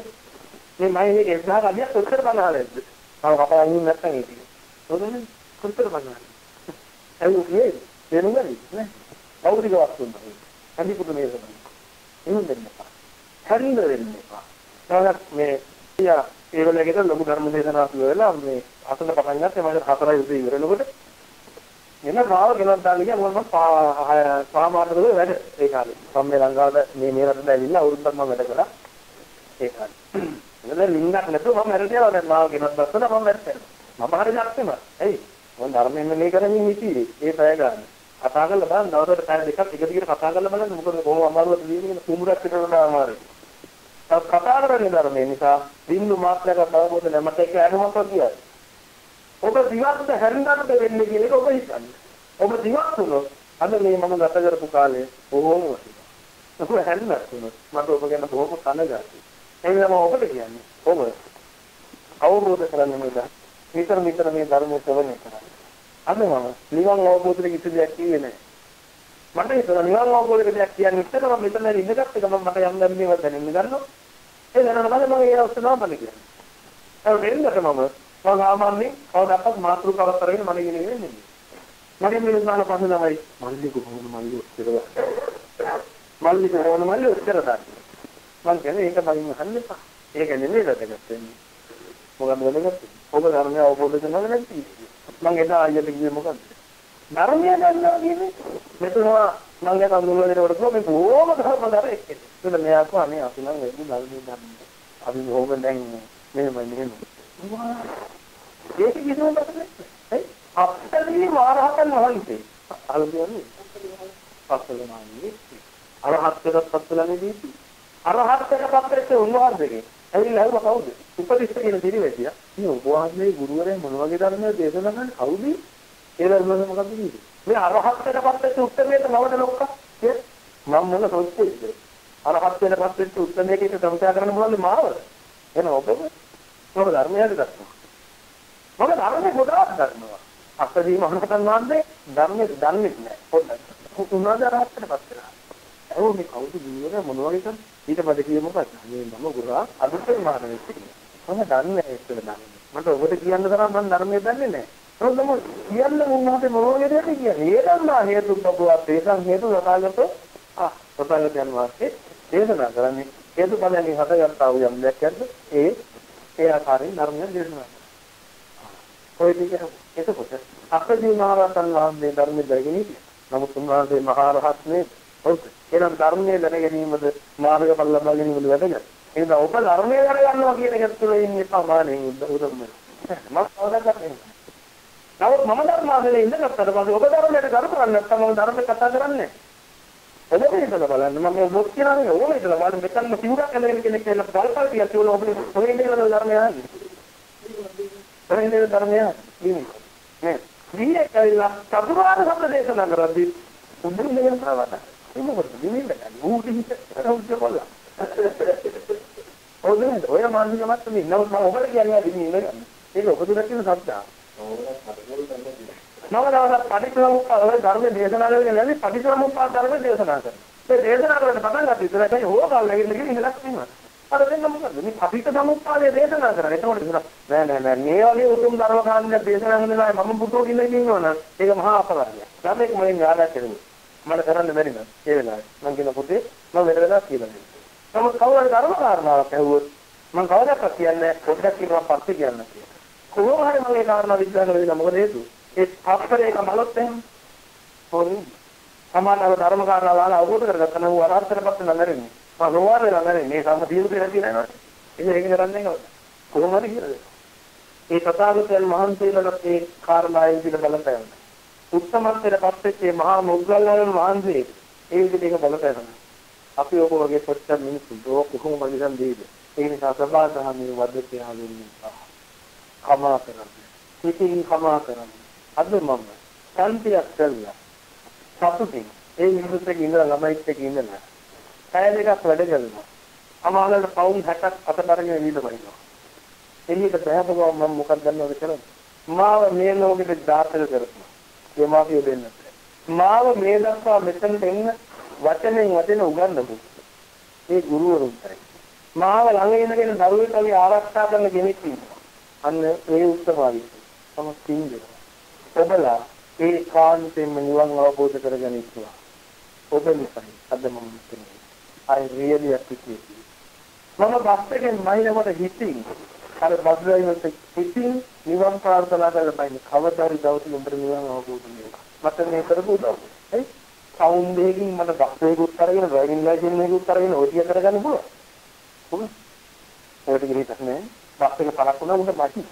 මේ මම මේක එක්ගහ අදිය කොච්චර බලහලද? මම කතා ඉන්නේ නැත්තම් ඒක. හොඳනේ. කොච්චර බලහලද? ඇහුව කියේ. දෙනුගරි නේ? අවුරික වස්තුන්. හරි පුදුමේ තමයි. එහෙම දෙන්න එපා. හරිද වෙන්න එපා. නැවත මේ යා ඒගොල්ලෝගෙට ලොකු ධර්ම දේශනාවක් වෙලා මේ අසල පටන් ගත්තේ මම හතරයි උදේ ඉවරනකොට එන මාව ගෙනත් දාන්න ගියා මොකද මම සාමාන්‍යකව වැඩ ඒ කාලේ. මම මේ ලංකාවට මේ මේ රටට ඇවිල්ලා අවුරුද්දක් මම වැඩ කළා. ඒ කාලේ. එතන ලින්ගක් නැතුව මම වැඩ කරලා දැන් මාව ගෙනත් දැස්සලා මම වැඩ කරනවා. මම හරි නැත්තේම. එයි මම ධර්මයෙන් මේ කරමින් හිටියේ. ඒ පැය ගන්න. කතා කරලා බලන්න දවසට පැය දෙකක් එක දිගට කතා කරලා බලන්න මොකද කොහොම අමාරුවද කියන්නේ කුඹුරක් විතරලා අමාරුයි. තව කතා කරන්නේ ධර්මයේ නිසා බින්දු මාත්‍රයක් අවබෝධ නැහැ මට ඒක අනුමත කියයි. ඔබ දිවස්ත හැරෙන්නට වෙන්නේ කියන එක ඔබ හිතන්නේ. ඔබ දිවස් වුණොත් අද මේ මම ගත කරපු කාලේ බොහෝම වටිනවා. ඔබ හැරෙන්නට වුණොත් මට ඔබ ගැන බොහොම කනගාටුයි. ඒ නිසා මම ඔබට කියන්නේ ඔබ අවබෝධ කරගන්න මේක විතර විතර මේ ධර්මයේ ශ්‍රවණය කරන්න. අද මම නිවන් අවබෝධයට කිසි දෙයක් කිව්වේ නැහැ. මට හිතෙනවා නිවන් අවබෝධයට දෙයක් කියන්නේ ඉතින් මම මෙතන ඉඳගත් එක මම මට යම් දැන් මේවා දැනෙන්න ගන්නවා. ඒ දැනනකොට මම ඒ අවස්ථාව මම කියන්නේ. ඒ වෙන්නට මම මම සාමාන්‍යයෙන් කවදාවත් මාතෘකාවක් කරගෙන මම ඉගෙන ගන්නේ මගේ මේ උදාන පස්සේ තමයි මල්ලි කොහොමද මල්ලි උත්තර මල්ලි කොහොමද මල්ලි උත්තර දාන්නේ. මම කියන්නේ ඒක මගින් අහන්න එපා. ඒක නෙමෙයි වැදගත් වෙන්නේ. මොකක්ද වැදගත්? ඔබ ධර්මය අවබෝධ කරගන්න නැති. මම එදා අයියට කිව්වේ මොකද්ද? ධර්මය ගන්නවා කියන්නේ මෙතුමා මම ගැන අඳුරලා දෙනකොට මේ බොහොම ධර්ම දර එක්කද. ඒක මෙයා කෝ අනේ අපි නම් වෙන්නේ ධර්මයේ ධර්ම. අපි බොහොම දැන් මෙහෙම මෙහෙම. ඒක කිසිම බතක් නෑ. අපතේ මාරහතන් වහන්සේ. අල්ගන්නේ. පස්සලමාන්නේ. අරහත්කමත් පස්සලමේදී. අරහත්කමත් පස්සෙත් උන්වහන්සේගේ. ඇවිල්ලා හවුව කවුද? උපදිෂ්ඨ කියන දිරිවැසියා. මේ උපවාසයේ ගුරුවරයා මොන වගේ ධර්මයක් දේශනා කරන්නේ කවුද? ඒ ධර්මවල මොකක්ද කියන්නේ? මේ අරහත්ත්වයට පස්සෙත් උත්තරේට නවද ලොක්කා? මම මොන සොච්චේද? අරහත්ත්වයට පස්සෙත් උත්තරේට සම්පූර්ණ කරන්න මොනවද මාවද? එන ඔබ මොකද ධර්මයද දක්වනවා? මොකද ධර්මයේ ගොඩාක් දක්වනවා. අක්කදී මහණතන් වහන්සේ ධර්මයේ දන්නේ නැහැ. පොඩ්ඩක්. උනාද අරහත්ත්වයට පස්සෙලා. ඔව් මේ කවුද ගුරුවරයා මොන වගේ කරන්නේ? ඊට පස්සේ කියේ මොකක්ද? මේ මම ගුරා අදුතේ මානෙ මම දන්නේ නැහැ ඒක දන්නේ. මට ඔබට කියන්න තරම් මම ධර්මයේ දන්නේ නැහැ. නමුත් මම කියන්න උන්වහන්සේ මොනවද කියන්නේ? ඒ ධර්ම හේතු බබුවත් ඒකන් හේතු සකාලත ආ සකාලතයන් වාස්සේ දේශනා කරන්නේ හේතු බලයෙන් හටගත්තා වූ යම් දෙයක් ඒ ඒ ආකාරයෙන් ධර්මය දේශනා ඔය ටික එතකොට අපදී මහරහතන් වහන්සේ ධර්මයේ දැගෙන හිටියා. නමුත් උන්වහන්සේ මහරහත් නේ. ඔව්. එහෙනම් ධර්මයේ දැන ගැනීමද මාර්ගඵල ලබා ගැනීමද වැදගත්. එහෙනම් ඔබ ධර්මයේ දැනගන්නවා කියන එක තුළ ඉන්නේ සමානෙන් උදව් මම කවදාවත් නමුත් මම ධර්මාසනේ ඉඳගත්තට පස්සේ ඔබ ධර්මයට කරු කරන්නේ නැත්නම් මම ධර්මයට කතා කරන්නේ ඔබ මේකද බලන්න. මම ඔබ කියනනේ? ඔබ මේකද බලන්න. මෙතන සිවුරක් ඇඳගෙන කෙනෙක් කියලා බලපල් කියලා කියලා ඔබ ඔබේ ඉඳලා ධර්මය ආන්නේ ඔබේ ඉඳලා ධර්මය ආන්නේ නේ. මේ කියලා චතුරාර්ය සත්‍ය දේශනා කරද්දී උඹ ඉඳගෙන කරවන්න ඒක මොකද? නිමින්න ඌට හිත උද්ද බලලා ඔය ඔය මානසිකමත් මේ නමුත් මම ඔබට කියන්නේ දිනේ ඉඳගන්න ඒක ඔබ දුර කියන සත්‍යා මම දවසක් පටිච්චසමුප්පාද ධර්ම දේශනා කරගෙන යන්නේ පටිච්චසමුප්පාද ධර්ම දේශනා කරනවා. ඒ දේශනා කරන පටන් ගත්ත ඉතලයි හොගල් නැගින්න ගිහින් ඉඳලා තියෙනවා. අර වෙන මොකද? මේ පටිච්චසමුප්පාදයේ දේශනා කරන්නේ. එතකොට ඉතල නෑ නෑ නෑ මේ වගේ උතුම් ධර්ම කාණ්ඩයක් දේශනා කරනවා මම පුතෝ කියන එක ඉන්නවනම් ඒක මහා අපරාධයක්. නම් ඒක මම යාලක් කරන්නේ. මට කරන්න බැරි නේද? ඒ වෙලාවේ මම කියන පුතේ මම වෙන වෙලාවක් කියලා දෙනවා. නමුත් කවුරු හරි ධර්ම කාරණාවක් ඇහුවොත් මම කවදාවත් කියන්නේ පොඩ්ඩක් කියනවා පස්සේ කියන්න කියලා. කොහොම හරි මගේ කාරණා විශ්වාස කරලා මොකද හේතුව? ඒ තාප්පරේක මලොත් එහෙම හොරි සමානව ධර්ම කාරණාවල අවබෝධ කරගත්තා නම් වරහතරපත් නැරෙන්නේ මම රෝවාර වෙලා නැරෙන්නේ මේ සම්ම දීර්ඝ කියලා කියනවා ඒක ඒක කරන්නේ නැහැ කොහොම හරි කියලා. ඒ තථාගතයන් වහන්සේලාට ඒ කාරණාවෙන් දින බලපෑම. උත්තමත්වයට පත්වෙච්ච මහා මොග්ගල්ලාන වහන්සේ ඒ විදිහට ඒක බලපෑම. අපි ඔබ වගේ කොච්චර මිනිස්සු දෝ කොහොම මනින් දෙයිද? ඒ නිසා සබාධාමී වදේ ආවෙන්නේ කමා කරන්නේ. පිටින් කමා කරන්නේ. අද මම ශාන්තියක් කළා සතුටින් ඒ මිනිස්සුත් එක්ක ඉඳලා ළමයිත් එක්ක ඉඳලා පැය දෙකක් වැඩ කළා අමාලට පවුන් 60ක් අතතරගෙන එළියට වයින්නවා එළියට බෑපුවම මම මොකක්ද දන්නවද කරන්නේ? මාව මේ ලෝකෙට දාතක කරනවා දෙමාපිය දෙන්නත් මාව මේ දක්වා මෙතනට එන්න වචනෙන් වචන උගන්වපු ඒ ගුරුවරුන්ටයි. මාව ළඟ ඉඳගෙන දරුවෙක් වගේ ආරක්ෂා කරන කෙනෙක් ඉන්නවා. අන්න ඒ උත්සවාදී තම සිංහල. ඔබලා ඒ කාන්තෙන්ම නිවන් අවබෝධ කරගනිත්වා ඔබ නිසායි අද මම කියන්නේ I really appreciate you. මම බස් එකෙන් මයින්කට හිතින් අර බස් ඩ්‍රයිවර්ට හිතින් නිවන් ප්‍රාර්ථනා කරලා බයින් කවදාරි දවසක උඹට නිවන් අවබෝධ වෙනවා මට මේ කරපු උදව්. හරි? සවුන්ඩ් එකකින් මට බස් එකකුත් අරගෙන ඩ්‍රයිවිං ලයිසන්ස් එකකුත් අරගෙන ඔය ටික කරගන්න පුළුවන්. කොහොමද ඒකට ගිහින් නැහැ බස් එක පරක් වුණා උන්ට මටි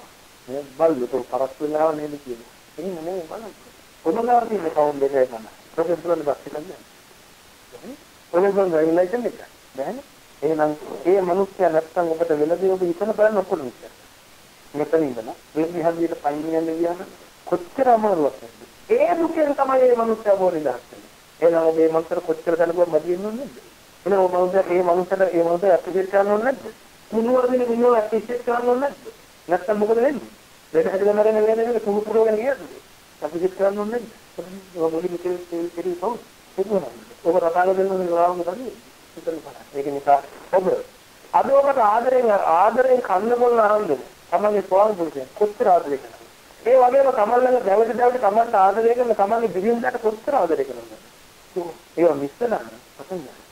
මේ බල්ලෝ පරක් වෙලාව නේද කියන්නේ එහෙම නෙමෙයි බලන්න. කොහොමද තියෙන්නේ කවුන්ට් එකේ ගන්න ප්‍රොෆෙසර් තුලනේ බස් එකක් ගන්න ප්‍රොෆෙසර් ඩ්‍රයිවිං ලයිසන්ස් එක. බෑනේ එහෙනම් ඒ මිනිස්සයා නැත්තම් ඔබට වෙලදී ඔබ හිතන බලන්න ඔක්කොම ඉස්සර මෙතන ඉඳලා මේ විහාරයට පයින් යන්න ගියාම කොච්චර අමාරුවක් නැද්ද? ඒ දුකෙන් තමයි මේ මිනිස්සයා බෝරි දාන්නේ එහෙනම් ඔබේ මනසට කොච්චර දැනුවත් මදි වෙනවද නැද්ද? එහෙනම් ඔබ මනුස්සයා ඒ මනුස්සයාට ඒ මනුස්සයා ඇප්‍රීෂিয়েට් කරනවද නැද්ද? මුනුවරදින මිනිහව ඇප්‍රීෂিয়েට් කරනවද නැද්ද? නැත්තම් මොකද වෙන්නේ දෙක හැදගෙන මරන්නේ වෙන්නේ කුහු පුරවගෙන ගියද ඇප්‍රීෂিয়েට් කරනවද නැද්ද ඔබ මොලි මෙතේ කෙරි පොත් ඔබ රටාල දෙන්න ගාවම තමයි ඒක නිසා ඔබ අද ඔබට ආදරෙන් ආදරෙන් කන්න බොන්න ආරම්භ තමන්ගේ ස්වාමි පුරුෂයා කොච්චර ආදරේ කරනවද ඒ වගේම තමන් ළඟ දැවටි දැවටි තමන්ට ආදරය කරන තමන්ගේ බිරිඳට කොච්චර ආදරය කරනවද ඒවා මිස්සලා පටන් ගන්න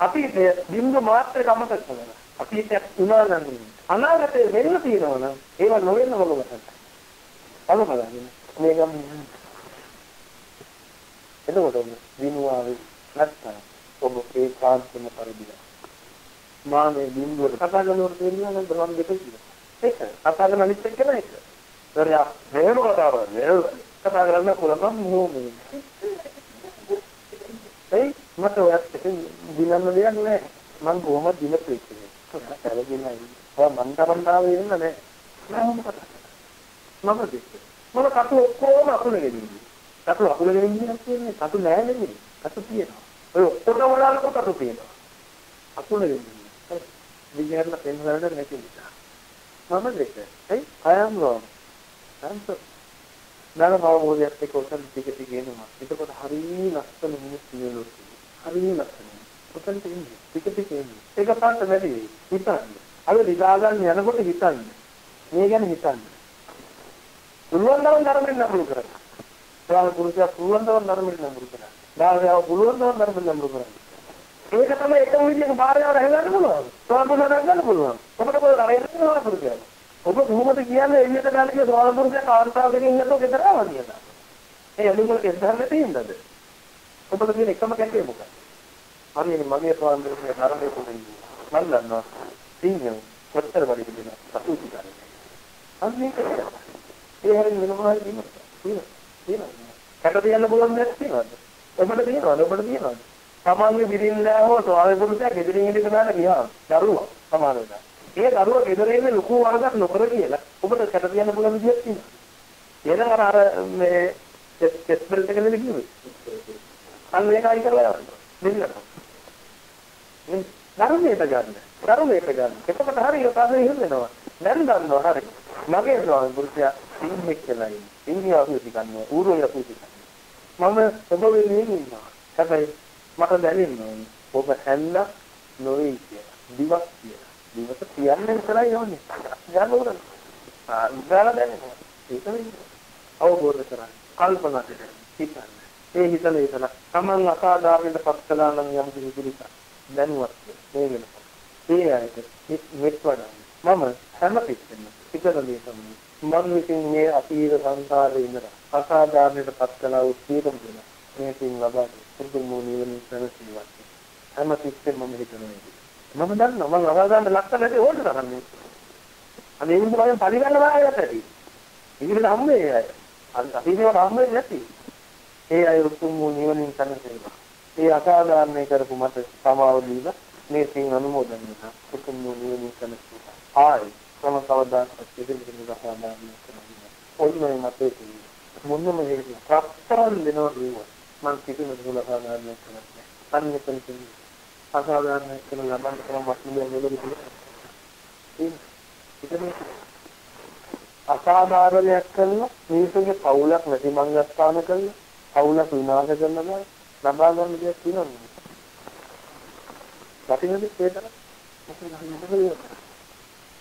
අපි බිම්බ මාත්‍රේ කමක කරනවා අපි ඒක උනා නම් අනාගතේ වෙන්න තියෙනවා නම් ඒවා නොවෙන්න මොකද අද බලන්න. මේ ගම් එතකොට දිනුවාවේ නැත්තම් ඔබ ඒකාන්තම පරිදිලා මා මේ බිම්බුවට කතා කරනකොට තේරෙනවා නම් බ්‍රහ්ම දෙක කියලා. ඒක කතා කරන අනිත් එක්ක නේද හරියා මේක කතාව නේද? කතා කරන්න පුළුවන් මොහොමේ ඒ මට ඔයත් දිනන්න දෙයක් නෑ මම බොහොම දිනපු එකනේ කලකිනයි ඔය මන් තරම්තාවේ ඉන්න නෑ මම මම දෙක මම කටු ඔක්කොම අකුලගෙන ඉන්නේ කටු අකුලගෙන ඉන්නේ කියන්නේ කටු නෑ නෙමෙයි කටු තියෙනවා ඔය ඔක්කොම වලල්ක කටු තියෙනවා අකුලගෙන ඉන්නේ විඥාන පෙන්වන්නට නැති නිසා මම දෙක ඒ I am wrong I'm so නාම අවබෝධයත් එක්ක උසන් ටික ටික එනවා. එතකොට හරිය ලස්සන මිනිස්සු වෙනවා. හරිය ලස්සන. උසන්ට ඉන්නේ. ටික ටික එන්නේ. ඒක පාට වැඩි හිතන්න. අර රිදා ගන්න යනකොට හිතන්න. මේ ගැන හිතන්න. පුළුවන් තරම් ධර්මෙන් නඹුරු කරන්න. ස්වාමි පුරුෂයා පුළුවන් තරම් ධර්මෙන් නඹුරු කරන්න. ධාර්මයාව පුළුවන් තරම් ධර්මෙන් නඹුරු කරන්න. ඒක තමයි එකම විදිහක භාර්යාව රැඳගන්න පුළුවන්. ස්වාමි පුරුෂයා රැඳගන්න පුළුවන්. ඔබට කොහොමද රැඳගන්න පුළුවන්? ඔබ කොහොමද කියන්නේ එළියට ගන්න කිය ස්වාමපුරුෂයා කාන්තාව දෙකෙන් ඉන්නකොට ගෙදර ආවා කියලා. ඒ එළුම වල ගෙදරම තියෙනද? ඔබට තියෙන එකම කැටේ මොකක්ද? හරියනේ මගේ ස්වාමපුරුෂයා නරඹේ පොඩි. මම දන්නවා. සිංහල කොච්චර වැඩි දෙන සතුටු කරන්නේ. අන්නේ ඒක. ඒ හැරෙන්න වෙන මොනවද තියෙන්නේ? තියෙනවා. කැට තියන්න පුළුවන් දෙයක් තියෙනවද? ඔබට තියෙනවද? ඔබට තියෙනවද? තමන්ගේ බිරින්දා හෝ ස්වාමපුරුෂයා ගෙදරින් ඉඳගෙන ගන්න ගියා. දරුවා සමානව. ඒ දරුවා ගෙදර ඉන්නේ ලොකු වරදක් නොකර කියලා ඔබට කැට තියන්න පුළුවන් විදියක් තියෙනවා. එහෙනම් අර අර මේ ටෙස්ට් බෙල්ට් එක නෙමෙයි කිව්වේ. අන්න මේක අයින් කරලා යන්න. දෙන්නට. මේ ධර්මයට ගන්න. ධර්මයට ගන්න. එතකොට හරිය පාසෙ ඉහිල් වෙනවා. දැන් දන්නවා හරි. මගේ ස්වාමී පුරුෂයා සිංහෙක් කියලා ඉන්නේ. සිංහියා පුරුෂි කන්නේ ඌරෝ පුරුෂි කන්නේ. මම ඔබ වෙන්නේ ඉන්නවා. හැබැයි මට දැනෙන්නේ ඔබ හැන්න නොවේ කියලා. දිවක් කියලා. දිවස කියන්නේ විතරයි යන්නේ. යන්න උරන. ආ ඉඳලා දැනෙනවා. ඒක නෙමෙයි. අවබෝධ කරගන්න. කල්පනා කරන්න. හිතන්න. ඒ හිතන හිතන තමන් අසාධාරණයට පත් කළා නම් යම් කිසි පිළිසක් දැනුවත් මේ වෙනකොට. ඒ ඇයිද මෙත් වඩා මම හැම පිටෙම පිටරදී තමයි මම විසින් මේ අතීත සංසාරේ ඉඳලා අසාධාරණයට පත් කළා වූ සියලුම දේ මේ පින් ලබා දුරු මෝ නිවන සැනසීමක්. හැම තිස්සෙම මම හිතනවා මම දන්නවා මම ලබා ගන්න ලක්ෂණ නැති ඕන තරන්නේ අනේ ඉන්න මම පරිගන්න වාගත්ත ඇති ඉතින් හම්බේ අය. අතීතේට හම්බෙන්නේ නැති. ඒ අය උතුම් වූ නිවනින් සැනසීම ඒ අසාධාරණේ කරපු මට සමාව දීලා මේ පින් අනුමෝදන් වෙනවා උතුම් වූ නිවනින් සැනසීම ආයි තම කවදාකවත් ඉතින් ඉතින් අසාධාරණේ කරන්නේ ඔන්නයි මතේ මොනම හේතු ප්‍රස්තරන් දෙනවා කියුවා. මම කිසිම දුල අසාධාරණේ කරන්නේ අන්නේ කෙනෙක් අසාධාරණේ කරන ලබන්න කරන වස්තුවේ නෙවෙයි ඉතින් අසාධාරණයක් කළා මිනිසුන්ගේ පවුලක් නැති මංගස්ථාන කළා පවුලක් විනාශ කරනවා ලබා ගන්න දෙයක් තියෙනවා වටිනද ඒතර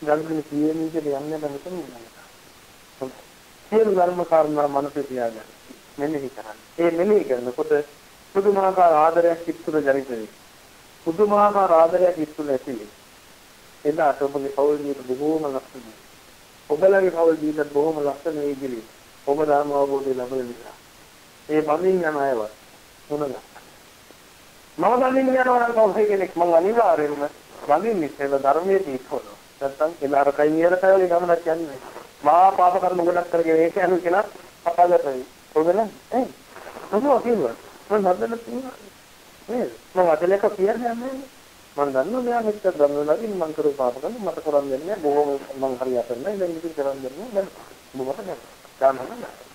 ගල්ගෙන කියන්නේ විදිහට යන්නේ නැහැ මෙතන. නේද සියලු ධර්ම කාරණා මනසේ තියාගන්න. මෙනෙහි කරන්න. ඒ මෙනෙහි කරනකොට පුදුමාකාර ආදරයක් ඉස්සුර ජනිත වෙයි. පුදුමාකාර ආදරයක් ඉස්සුර ඇති වෙයි. එදාට ඔබගේ පෞල් ජීවිත බොහෝම ලස්සනයි. ඔබලගේ පෞල් ජීවිත බොහෝම ලස්සන වෙයි ඔබ ධර්ම අවබෝධය ලැබෙන නිසා. ඒ බඳින් යන අයවත් මොනද? මම බඳින් යනවා නම් කවුරු කෙනෙක් මම අනිවාර්යෙන්ම බඳින්නේ කියලා ධර්මයේ තීක්ෂණ නැත්තම් එලාර කයි නියර කයවලි ගමනක් යන්නේ මා පාප කර්ම ගොඩක් කරගෙන ඒක යන කෙනා අපාගතයි හොඳ නැහැ ඒ මොනවා කියනවා මම හදන්න තියෙනවා නේද? මම අදලක කියන්නේ නැහැ. මම දන්නවා මෙයා මෙච්චර දන්නවලකින් මම කරු පාප කරන මට කරන් දෙන්නේ බොහොම මම හරියට නැහැ දැන් ඉතින් කරන් දෙන්නේ දැන් මොකද නැහැ ගන්න නැහැ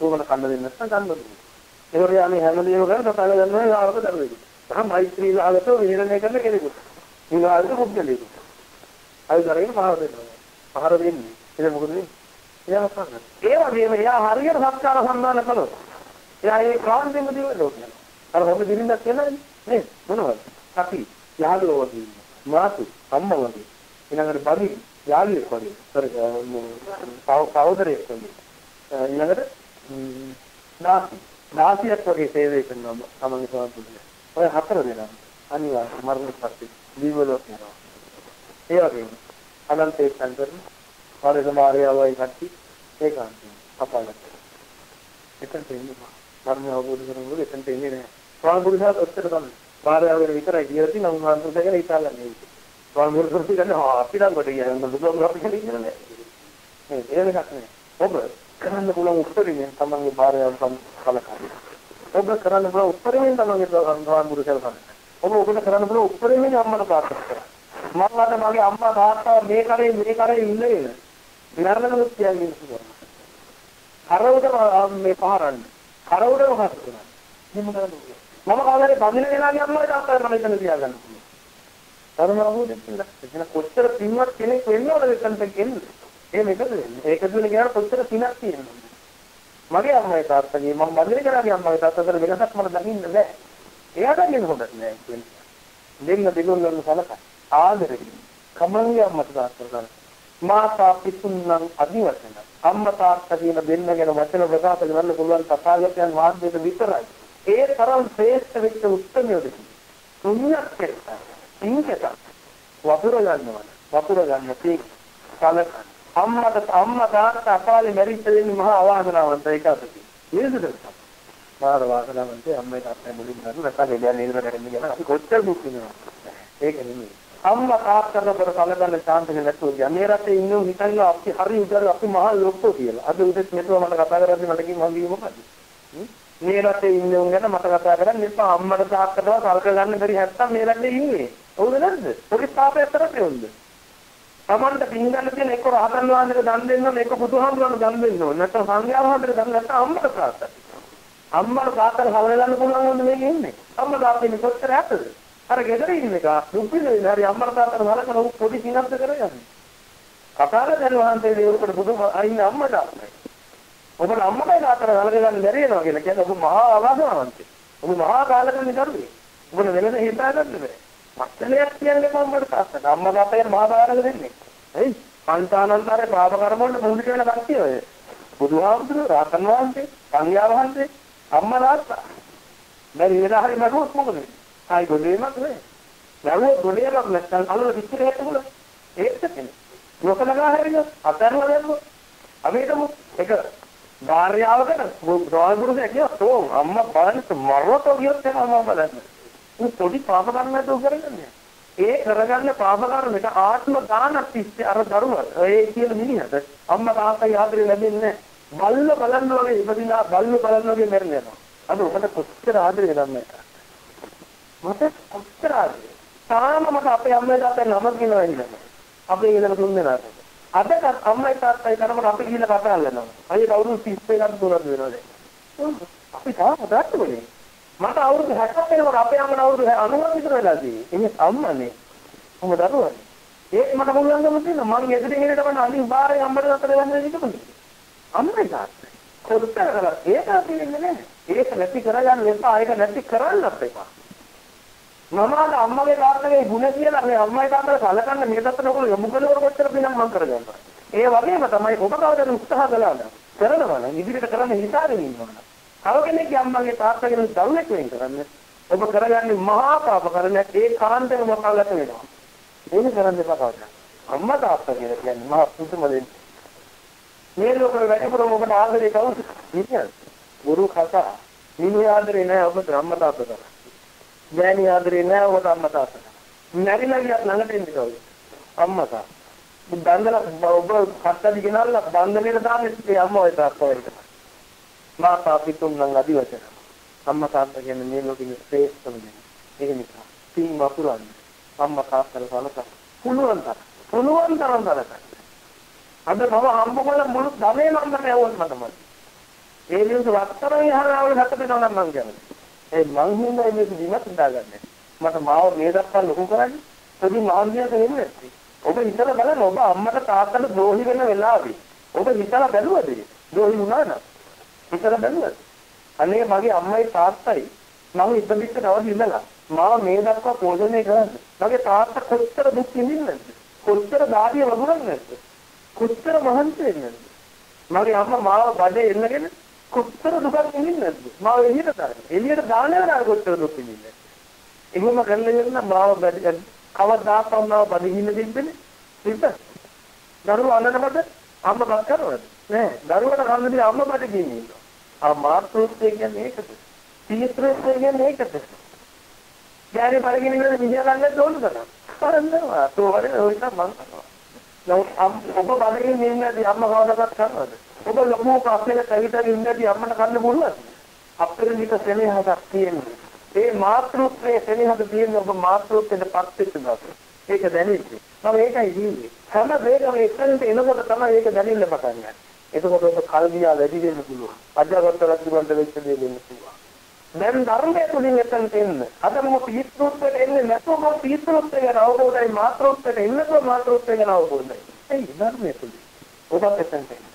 උගන කන්න දෙන්න නැත්නම් කන්න දුන්න. ඒකට යන්නේ හැමදේම කරලා තන ගන්නවා ආවක දරුවෙකුට. තමයි මෛත්‍රී ලාගට විහරණය කරන කෙනෙකුට. නිවාදක පුද්ගලයෙකුට. අය දරගෙන පහර දෙනවා. පහර දෙන්නේ. එතන මොකද වෙන්නේ? එයා කරන්නේ. ඒ වගේම එයා හරියට සත්කාර සම්මාන කළොත්. එයා ඒ කාන්දෙම දිවෙලෝ කියනවා. අර හොම දිරින්දක් කියනනේ. නේද? මොනවද? අපි යාළුවෝ වගේ. මාතු අම්මා වගේ. ඊළඟට බරි යාළුවෙක් වගේ. සරි සහෝදරයෙක් වගේ. ඊළඟට නාති 16ක් වගේ සේවය කරනවා තමන්ගේ සමතුලිතව. ඔය හතර දෙනා අනිවාර්ය මරණයට පස්සේ දීවලෝක යනවා. ඒ වගේම අනන්තේ සංකරණ පරිසමාරයවයි කට්ටි ඒකාන්තයි අපාගත. එතන තේන්නේ මරණය අවබෝධ කරගන්න එතන තේන්නේ නැහැ. ස්වාමිපුරුෂයාත් ඔච්චර තමයි. මායාවෙන් විතරයි කියලා තියෙන උන්වහන්සේ ගැන හිතාගන්නේ. ස්වාමිපුරුෂයා කියන්නේ ආ අපි නම් කොට කියන්නේ බුදුන් වහන්සේ කියන්නේ නෑ. මේ එහෙම එකක් නෑ. ඔබ කරන්න පුළුවන් උත්තරින් තමන්ගේ භාර්යාව කලකරන. ඔබ කරන්න පුළුවන් උත්තරින් තමන්ගේ සම්භාවන පුරුෂයව කලකරන. ඔබ ඔබට කරන්න පුළුවන් උත්තරින් අම්මට ප්‍රාර්ථනා කරන්න. මම අද මගේ අම්මා තාත්තා මේ කරේ මේ කරේ ඉන්නේ නරනමුත් කියන්නේ කිව්වා. කරවුද මේ පහරන්න. කරවුදම හසුනා. මම කරන්නේ. මම කාලේ බඳින කෙනාගේ අම්මයි තාත්තා මම ඉතන තියාගන්න පුළුවන්. ධර්ම අවබෝධයෙන් ඉන්න කොච්චර පින්වත් කෙනෙක් වෙන්න ඕනද එතනට කියන්නේ. එහෙම එකද වෙන්නේ. ඒක දුන්නේ කියන කොච්චර පිනක් තියෙනවද? මගේ අම්මයි තාත්තගේ මම බඳින කරාගේ අම්මයි තාත්තගේ වෙනසක් මට දකින්න බෑ. එයාට නෙමෙයි හොඳ නෑ කියන්නේ. දෙන්න දෙගොල්ලන් සලක ආදරේ. කමංගේ අම්මට තාත්තට මාතා පිතුන්නම් අදිවචන. අම්මා තාත්තා කියන දෙන්න ගැන වචන ප්‍රකාශ කරන්න පුළුවන් තථාගතයන් වහන්සේට විතරයි. ඒ තරම් ශ්‍රේෂ්ඨ වෙච්ච උත්තරමියද. තුන්යක් කෙරෙන්න. ඉංගත වතුර ගන්නවා. වතුර ගන්න තේ කලකන අම්මට අම්මා තාත්තා අපාලේ මැරිච්ච දෙන්නේ මහා අවාසනාවන්ත ඒක අතටි. නේද? මාර වාසනාවන්තේ අම්මයි තාත්තයි මුලින් ගන්න නැත්නම් එළියන් නේද කරන්නේ කියන අපි කොච්චර දුක් විඳිනවද? ඒක නෙමෙයි. අම්මා තාත්තට බර කලබල ශාන්තිය නැතුව යන්නේ රටේ ඉන්නු හිතන්නේ අපි හරි උදර අපි මහා ලොක්කෝ කියලා. අද උදේත් මෙතුව මට කතා කරද්දි මට කිව්වා මම මොකද? මේ රටේ ඉන්න උන් ගැන මට කතා කරන්න එපා අම්මට තාත්තටව සල්ක ගන්න බැරි හැත්තම් මේ රටේ ඉන්නේ. හවුද නැද්ද? පොඩි තාපයක් තරපේ උන්ද? තමන්ට පින් ගන්න තියෙන එක රහතන් වහන්සේට දන් දෙන්න ඕන එක බුදුහාමුදුරන්ට දන් දෙන්න ඕන. නැත්නම් සංඝයා වහන්සේට දන් නැත්නම් අම්මට ප්‍රාර්ථනා අම්මට ප්‍රාර්ථනා කවල ගන්න පුළුවන් වුණ මේක ඉන්නේ? අම්මා තාත්තේ කොච්චර ඇත්තද? අර ගෙදර ඉන්න එක දුක් විඳින හරි අම්මට ප්‍රාර්ථනා වලකන උ පොඩි සිනහස කරගන්න කතාල දැන් වහන්සේ දේවකට බුදු අයින් අම්මට ඔබට අම්මටයි තාත්තට වලක ගන්න බැරි වෙනවා කියලා කියන්නේ ඔබ මහා අවාසනාවන්තයි ඔබ මහා කාලකන්ණි දරුවෙක් ඔබට වෙනද හිතා ගන්න බෑ. මත්තලයක් කියන්නේ කොහොමද තාත්තට අම්මා තාත්තට මහා බාරක දෙන්නේ. එයි පංචානන්තරේ පාප කර්ම වල මුලික වෙන කට්ටිය ඔය. බුදුහාමුදුරුවෝ රාතන් වහන්සේ සංඝයා වහන්සේ අම්මා තාත්තා. බැරි වෙලා හරි මරුවොත් මොකද? ආයි ගොඩේමක් නේ. මරුවොත් ගොඩේමක් නැත්නම් අලුත් පිටේ හැටුණා ඒකද කියන්නේ නොකලගා හැරියොත් අතහැරලා දැම්මොත් අපි හිතමු එක භාර්යාවකට ස්වාමි පුරුෂයා කියනවා තෝ අම්මා බලන්න මරවතෝ කියොත් එහෙම අම්මා බලන්න. උන් පොඩි පාප කර්ම නැතුව කරගන්නේ. ඒ කරගන්න පාප කර්මෙට ආත්ම ගානක් තිස්සේ අර දරුවා ඒ කියන මිනිහට අම්මා තාත්තා ආදරේ ලැබෙන්නේ බල්ල බලන්න වගේ ඉපදිනා බල්ල බලන්න වගේ මැරෙනවා. අද ඔබට කොච්චර ආදරේ ගන්න එක. මට කොච්චර ආදරේ. තාම මට අපේ අම්මා තාත්තා නම කියනවා ඉන්නේ. අපේ ගෙදර තුන් දෙනා. අද අම්මයි තාත්තයි කරමට අපි ගිහිල්ලා කතා කරනවා. අයිය අවුරුදු 32 කට තුනක් වෙනවා දැන්. අපි තාම දාන්නේ මට අවුරුදු 60ක් වෙනකොට අපේ අම්මට අවුරුදු 90ක් විතර වෙලා තියෙන්නේ. එහෙනම් අම්මනේ. මම දරුවා. ඒක මට පුළුවන්කම තියෙනවා. මං එදිරින් එකට බලන අනිත් බාරේ අම්මට අතර වෙන්නේ කිතුමද? අම්මයි තාත්තයි. කොල්තර කරලා ඒක තියෙන්නේ නැහැ. ඒක නැති කරගන්න එපා. ඒක නැති කරන්නත් එපා. මම අද අම්මගේ තාත්තගේ ගුණ කියලා මේ අම්මයි තාත්තලා සලකන්න මේ තත්ත්වෙට ඔයගොල්ලෝ යොමු කරනකොට කොච්චර පිනක් මම කරගන්නවා. ඒ වගේම තමයි ඔබ කවදාද උත්සාහ කළා නම් කරනවා නම් ඉදිරියට කරන්න හිතාගෙන ඉන්නවා. තව කෙනෙක්ගේ අම්මගේ තාත්තගේ දරුවෙක් වෙන් කරන්න ඔබ කරගන්නේ මහා පාප කරණයක් ඒ කාන්තේම මොකක්ද වෙනවා. ඒක කරන්න එපා කවදා. අම්මා තාත්තා කියලා කියන්නේ මහා පුදුම දෙයක්. මේ ලෝකෙ වැඩිපුරම ඔබට ආදරේ කවුද? නිකන්. ගුරු කතා. නිනු ආදරේ නෑ ඔබට අම්මා තාත්තා කරා. ගෑණි ආදරේ නෑ ඔබට අම්මා තාත්තා. නැරිලා ගියත් ළඟට එන්නේ කවුද? අම්මා තාත්තා. බන්දලා ඔබ කට්ටදි ගෙනල්ලා බන්දලේට දාන්නේ අම්මා ඔය තාත්තා වගේ. මාතා පිතුම් නම් අදිවචන. අම්මා තාත්තා කියන්නේ මේ ලෝකෙ ශ්‍රේෂ්ඨම දේ. ඒක නිසා පින් වපුරන්නේ. අම්මා තාත්තලා සලක පුළුවන් තරම්. පුළුවන් තරම් සලකන්න. අද මම හම්බ කළ මුළු ධනෙ මම නැවුවත් මට මත. ඒ દિવස වත්තරන් යහරවල හත වෙනවා නම් මං කියන්නේ. ඒ මං හින්දා මේක දිනක් දාගන්නේ. මට මාව මේ දක්වා ලොකු කරන්නේ. පොඩි මාන්දියට නෙමෙයි. ඔබ හිතලා බලන්න ඔබ අම්මට තාත්තට ද්‍රෝහි වෙන වෙලාවේ ඔබ හිතලා බැලුවද? ද්‍රෝහි වුණා නම් හිතලා බැලුවද? අනේ මගේ අම්මයි තාත්තයි මම ඉපදිච්ච දවස් ඉඳලා මාව මේ දක්වා පෝෂණය කරන්නේ. මගේ තාත්තා කොච්චර දුක් විඳින්නද? කොච්චර ධාර්ය වගුරුන්නේ නැද්ද? කොච්චර මහන්සි වෙන්නේද? මගේ අම්මා මාව බඩේ එන්නගෙන කොච්චර දුකක් විඳින්නද? මාව එළියට දාන්න. එළියට දාන්නේ නැහැ කොච්චර දුක් විඳින්නද? එහෙම කරලා ඉන්න මාව බඩේ කවදාකවත් මාව බඩගින්න දෙන්නේ නැහැ. දරුවා අඬනකොට අම්මා බත් කරනවද? නෑ. දරුවට කන්න දී අම්මා බඩගින්න ඉන්නවා. ආ මාතෘත්වය කියන්නේ ඒකද? තීත්‍රත්වය කියන්නේ ඒකද? යාරේ බඩගින්න ඉන්න මිනිහා ගන්න ඕන කරා. කරන්නවා. තෝරේ ඔය තමයි මං කරනවා. නමුත් ඔබ බඩගින්න ඉන්නදී අම්මා කවදාවත් කරනවද? ඔබ ලොකු ප්‍රශ්නයක ඇවිත් ඉන්නදී අම්මට කන්න පුළුවන්ද? අපරිමිත සෙනෙහසක් තියෙනවා. ඒ මාතෘත්වයේ සෙනෙහස තියෙන ඔබ මාතෘත්වයට පත් වෙච්ච දවස. ඒක දැනෙන්නේ. මම ඒකයි කියන්නේ. හැම දෙයකම එක්කෙනෙක් එනකොට තමයි ඒක දැනෙන්න පටන් ගන්නේ. එතකොට ඔබ කල්වියා වැඩි වෙන්න පුළුවන්. අජගත ලක්ෂණවලට වෙච්ච දේ වෙන්න පුළුවන්. දැන් ධර්මයේ තුලින් එතනට එන්න. අද මොකද පිටෘත්වයට එන්නේ නැතුව මොකද පිටෘත්වය ගැන අවබෝධයි මාතෘත්වයට එන්නකෝ මාතෘත්වය ගැන අවබෝධයි. ඒ ධර්මයේ තුලින්. ඔබත් එතනට එන්න.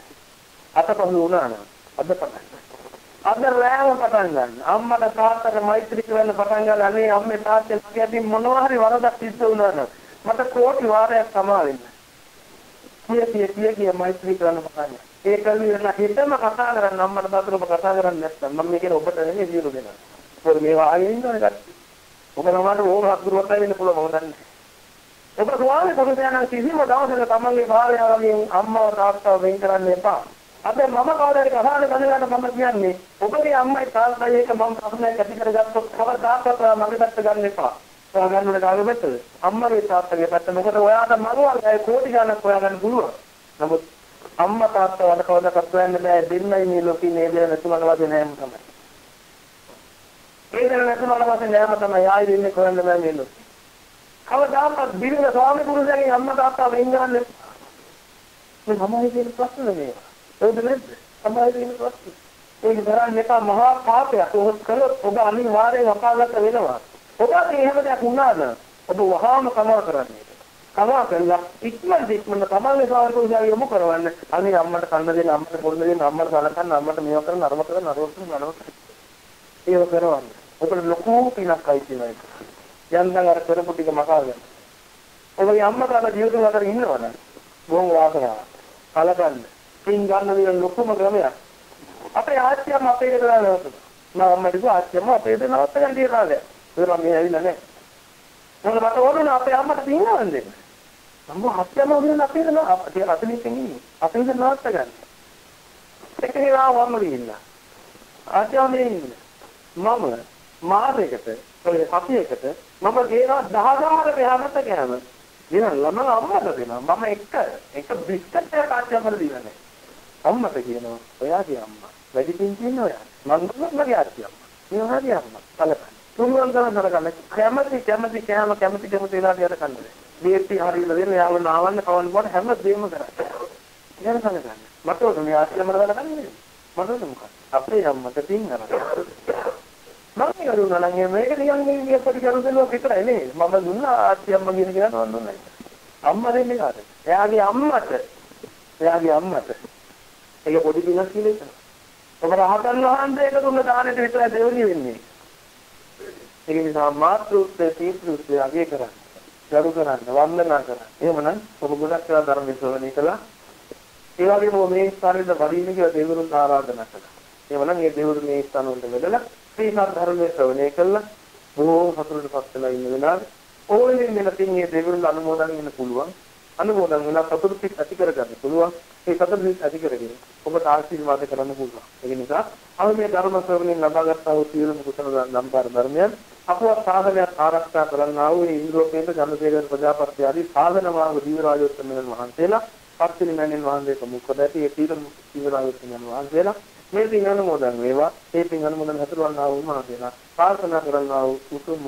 අතපහු වුණා නම් අද පටන් අද රෑම පටන් ගන්න. අම්මට තාත්තට මෛත්‍රී කරන්න පටන් ගන්න. අනේ අම්මේ තාත්තේ මගේ අතින් මොනවා හරි වරදක් සිද්ධ වුණා නම් මට කෝටි වාරයක් සමා වෙන්න. කිය කිය කිය කිය මෛත්‍රී කරන්න පටන් ගන්න. ඒක නිරන හිතම කතා කරන්න අම්මට තාත්තට ඔබ කතා කරන්නේ නැත්නම් මම මේ කියන ඔබට නෙමෙයි සියලු දෙනා. මොකද මේවා ආගෙන ඉන්නවනේ කට්ටිය. ඔබ නමකට ඕම හත්දුරවත් වෙන්න පුළුවන් මම දන්නේ. ඔබ ස්වාමී පුරුෂයන් කිසිම දවසක තමන්ගේ භාර්යාවගෙන් අම්මව තාත්තව වෙන් කරන්න එපා. අද මම කවදාද කතාන කනගාට මම කියන්නේ ඔබගේ අම්මයි තාත්තයි එක මම ප්‍රශ්නයක් ඇති කරගත්තොත් කවදාකවත් මගේ පැත්ත ගන්න එපා. ඔයා ගන්න ඕනේ කාගේ පැත්තද? අම්මගේ තාත්තගේ පැත්ත. මොකද ඔයාට මරුවල් ඒ කෝටි ගණක් හොයාගන්න පුළුවන්. නමුත් අම්මා තාත්තා වල කවදාකවත් හොයන්න බෑ දෙන්නයි මේ ලෝකේ නේද නැතුමල වගේ නෑම තමයි. ඒ දෙන්න නැතුමල වගේ නෑම තමයි ආයි දෙන්නේ හොයන්න බෑ මේ ලෝකේ. කවදාකවත් බිරිඳ ස්වාමි පුරුෂයාගේ අම්මා තාත්තා වෙන් කරන්න මේ තමයි කියන ප්‍රශ්න නෙමෙයි. ඒකද නැද්ද? තමයි කියන ප්‍රශ්න. ඒක කරන්නේ එක මහා පාපයක්. ඔහොත් කළොත් ඔබ අනිවාර්යෙන් අපාගත වෙනවා. ඔබට එහෙම දෙයක් වුණාද? ඔබ වහාම කමා කරන්නේ. කමා කරලා ඉක්මනට ඉක්මනට තමන්ගේ සාර්ථකව යොමු කරවන්න. අනේ අම්මට කන්න දෙන්න, අම්මට පොඩි දෙන්න, අම්මට සලකන්න, අම්මට මේව කරන්න, අරම කරන්න, අරම කරන්න, අරම කරන්න. ඒව කරවන්න. ඔබට ලොකු පිනක් අයි තියෙනවා ඒක. යන්තම් අර කරපු ටික මකාගෙන. ඔබගේ අම්මා තාත්තා ජීවිතේ අතර ඉන්නවනේ. බොහොම වාසනාවක්. කලකන්න. පින් ගන්න දින ලොකුම ක්‍රමයක්. අපේ ආච්චියම අපේ ගෙදර නවත්තන. මම අම්මට කිව්වා ආච්චියම අපේ ගෙදර නවත්ත ගන්න කියලා නෑ. ඒක මම මේ ඇවිල්ලා නෑ. මොකද මට ඕනුනේ අපේ අම්මට පින් ගන්න දෙන්න. අම්ම හත්යම උදින අපේ ගෙදර අපේ අතලින් ඉන්නේ. අපේ ගෙදර නවත්ත ගන්න. එක හේවා වම ගිහිල්ලා. ආත්‍යමනේ ඉන්න. මම මාසයකට ඔය සතියකට මම ගේනවා 10000කට එහාමත කෑම. ගෙනල්ලා මම අම්මට දෙනවා. මම එක එක බිස්කට් එකක් ආච්චිමට දීලා නැහැ. අම්මට කියනවා ඔයාගේ අම්මා. වැඩි පිංචි ඉන්න ඔයා. මං දුන්නත් මගේ ආච්චි අම්මා. මේ ඔයාගේ අම්මා. බලපන්. තුන්වන් කරන කරගන්න කැමති කැමති කෑම කැමති කැමති වෙලාවට යට කන්න. දීප්ති හරියලා දෙන්න යාව නාවන්න කවන්න බොට හැම දෙයක්ම කරා. යන කන ගන්න. මට උදේ මේ ආච්චිලා මට ගන්න මට උදේ මොකක්ද? අපේ අම්මට පින් අරන්. මම කරුණා නම් මේක නිකන් මේ පොඩි කරු දෙනවා විතරයි නේ. මම දුන්නා ආච්චි අම්මා කියන කෙනා නෝන් දුන්නා. අම්මා දෙන්නේ කාටද? එයාගේ අම්මට. එයාගේ අම්මට. ඒක පොඩි පිනක් කියලා හිතනවා. ඔබ රහතන් වහන්සේට දුන්න දානෙට විතරයි දෙවෙනි වෙන්නේ. ඒක නිසා මාතෘත්වයේ තීත්‍ෘත්වය අගය කරන්න. ගරු කරන්න, වන්දනා කරන්න. එහෙමනම් ඔබ ගොඩක් වෙලා ධර්ම විශ්වණී කළා. ඒ වගේම මේ ස්ථානෙට වඩින්න කියලා දෙවිවරුන් ආරාධනා කළා. එහෙමනම් මේ දෙවිවරු මේ ස්ථාන වලට වෙදලා ශ්‍රී ධර්මයේ ශ්‍රවණය කළා. බොහෝ සතුටටපත් වෙලා ඉන්න වෙලාවේ ඕනෙ වෙන තින් මේ දෙවිවරුන් අනුමෝදන් වෙන්න පුළුවන්. අනුමෝදන් වෙලා සතුටින් ඇති කරගන්න පුළුවන්. ඒ සතුටින් ඇති කරගෙන ඔබට ආශිර්වාද කරන්න පුළුවන්. ඒ නිසා අපි මේ ධර්ම ශ්‍රවණයෙන් ලබාගත් වූ සියලුම කුසල ධම්පාර ධර්මයන් අපවත් සාධනයක් ආරක්ෂා කරන්නා වූ ඉන්ද්‍රෝපේන්ද්‍ර චන්ද්‍රසේකර ප්‍රජාපති ආදී සාධනවාග දීවරාජෝත්තමයන් වහන්සේලා පස්තිනි මෑණින් වහන්සේ ප්‍රමුඛ දැටි ඒ තීරණ දීවරාජෝත්තමයන් වහන්සේලා මේ පින් අනුමෝදන් වේවා ඒ පින් අනුමෝදන් හතරවන්නා වූ මහදේලා ප්‍රාර්ථනා කරන්නා වූ උතුම්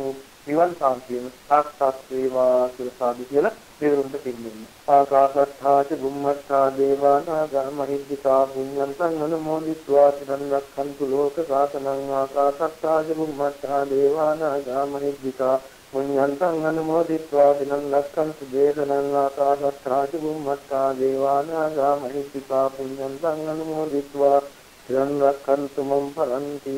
නිවන් සාන්තියම සාක්ෂාත් වේවා කියලා සාදු කියලා සිරුරට පිළිෙන්නේ. ආකාශත්ථාච බුම්මත්ථා දේවානාගා මහිද්దికා පුඤ්ඤන්තං අනුමෝදිත්වා සිරන්වක්ඛන්තු ලෝක සාසනං ආකාශත්ථාච බුම්මත්ථා දේවානාගා මහිද්దికා පුඤ්ඤන්තං අනුමෝදිත්වා සිරන්වක්ඛන්තු දේශනං ආකාශත්ථාච බුම්මත්ථා දේවානාගා මහිද්దికා පුඤ්ඤන්තං අනුමෝදිත්වා සිරන්වක්ඛන්තු මම් පරන්ති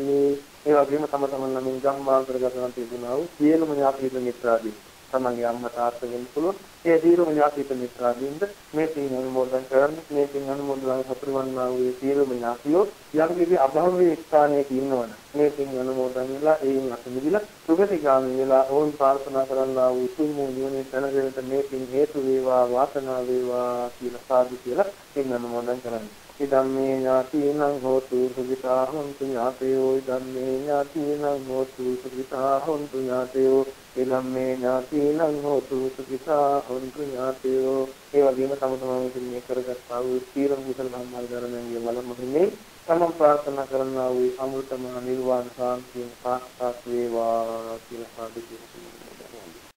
ඒ වගේම තම තමන් නම් ගම්මා කරගතන තිබුණා වූ සියලුම ඥාති මිත්‍රාදී තමන්ගේ අම්මා තාත්තා වෙන්න පුළුවන්. ඒ සියලුම ඥාති මිත්‍රාදීන්ද මේ පින් අනුමෝදන් කරන්න. මේ පින් අනුමෝදන් හතුරු වන්නා වූ සියලුම ඥාතියෝ යම් කිසි අභව්‍ය ස්ථානයක ඉන්නවනම් මේ පින් අනුමෝදන් වෙලා ඒන් අසමිදිලා සුගතිගාමී වෙලා ඕන් ප්‍රාර්ථනා කරන්නා වූ උතුම් නිවනේ තනදෙනට මේ පින් හේතු වේවා වාසනාව වේවා කියලා සාදු කියලා පින් අනුමෝදන් කරන්නේ. ඉදම්මේ ඥාතිනං හෝතු සුඛිතා හොන්තු ඥාතයෝ ඉදම්මේ ඥාතිනං හෝතු සුඛිතා හොන්තු ඥාතයෝ ඉදම්මේ ඥාතිනං හෝතු සුඛිතා හොන්තු ඥාතයෝ. ඒ වගේම තම තමන් විසින් මේ කරගත්තා වූ සීලම් කුසල ධර්මවල ධර්මයන්ගේ වල මොහිනේ තමන් ප්‍රාර්ථනා කරනා වූ අමෘතම නිර්වාණ සාන්තිය සාක්ෂාත් වේවා කියලා සාදු කියනවා.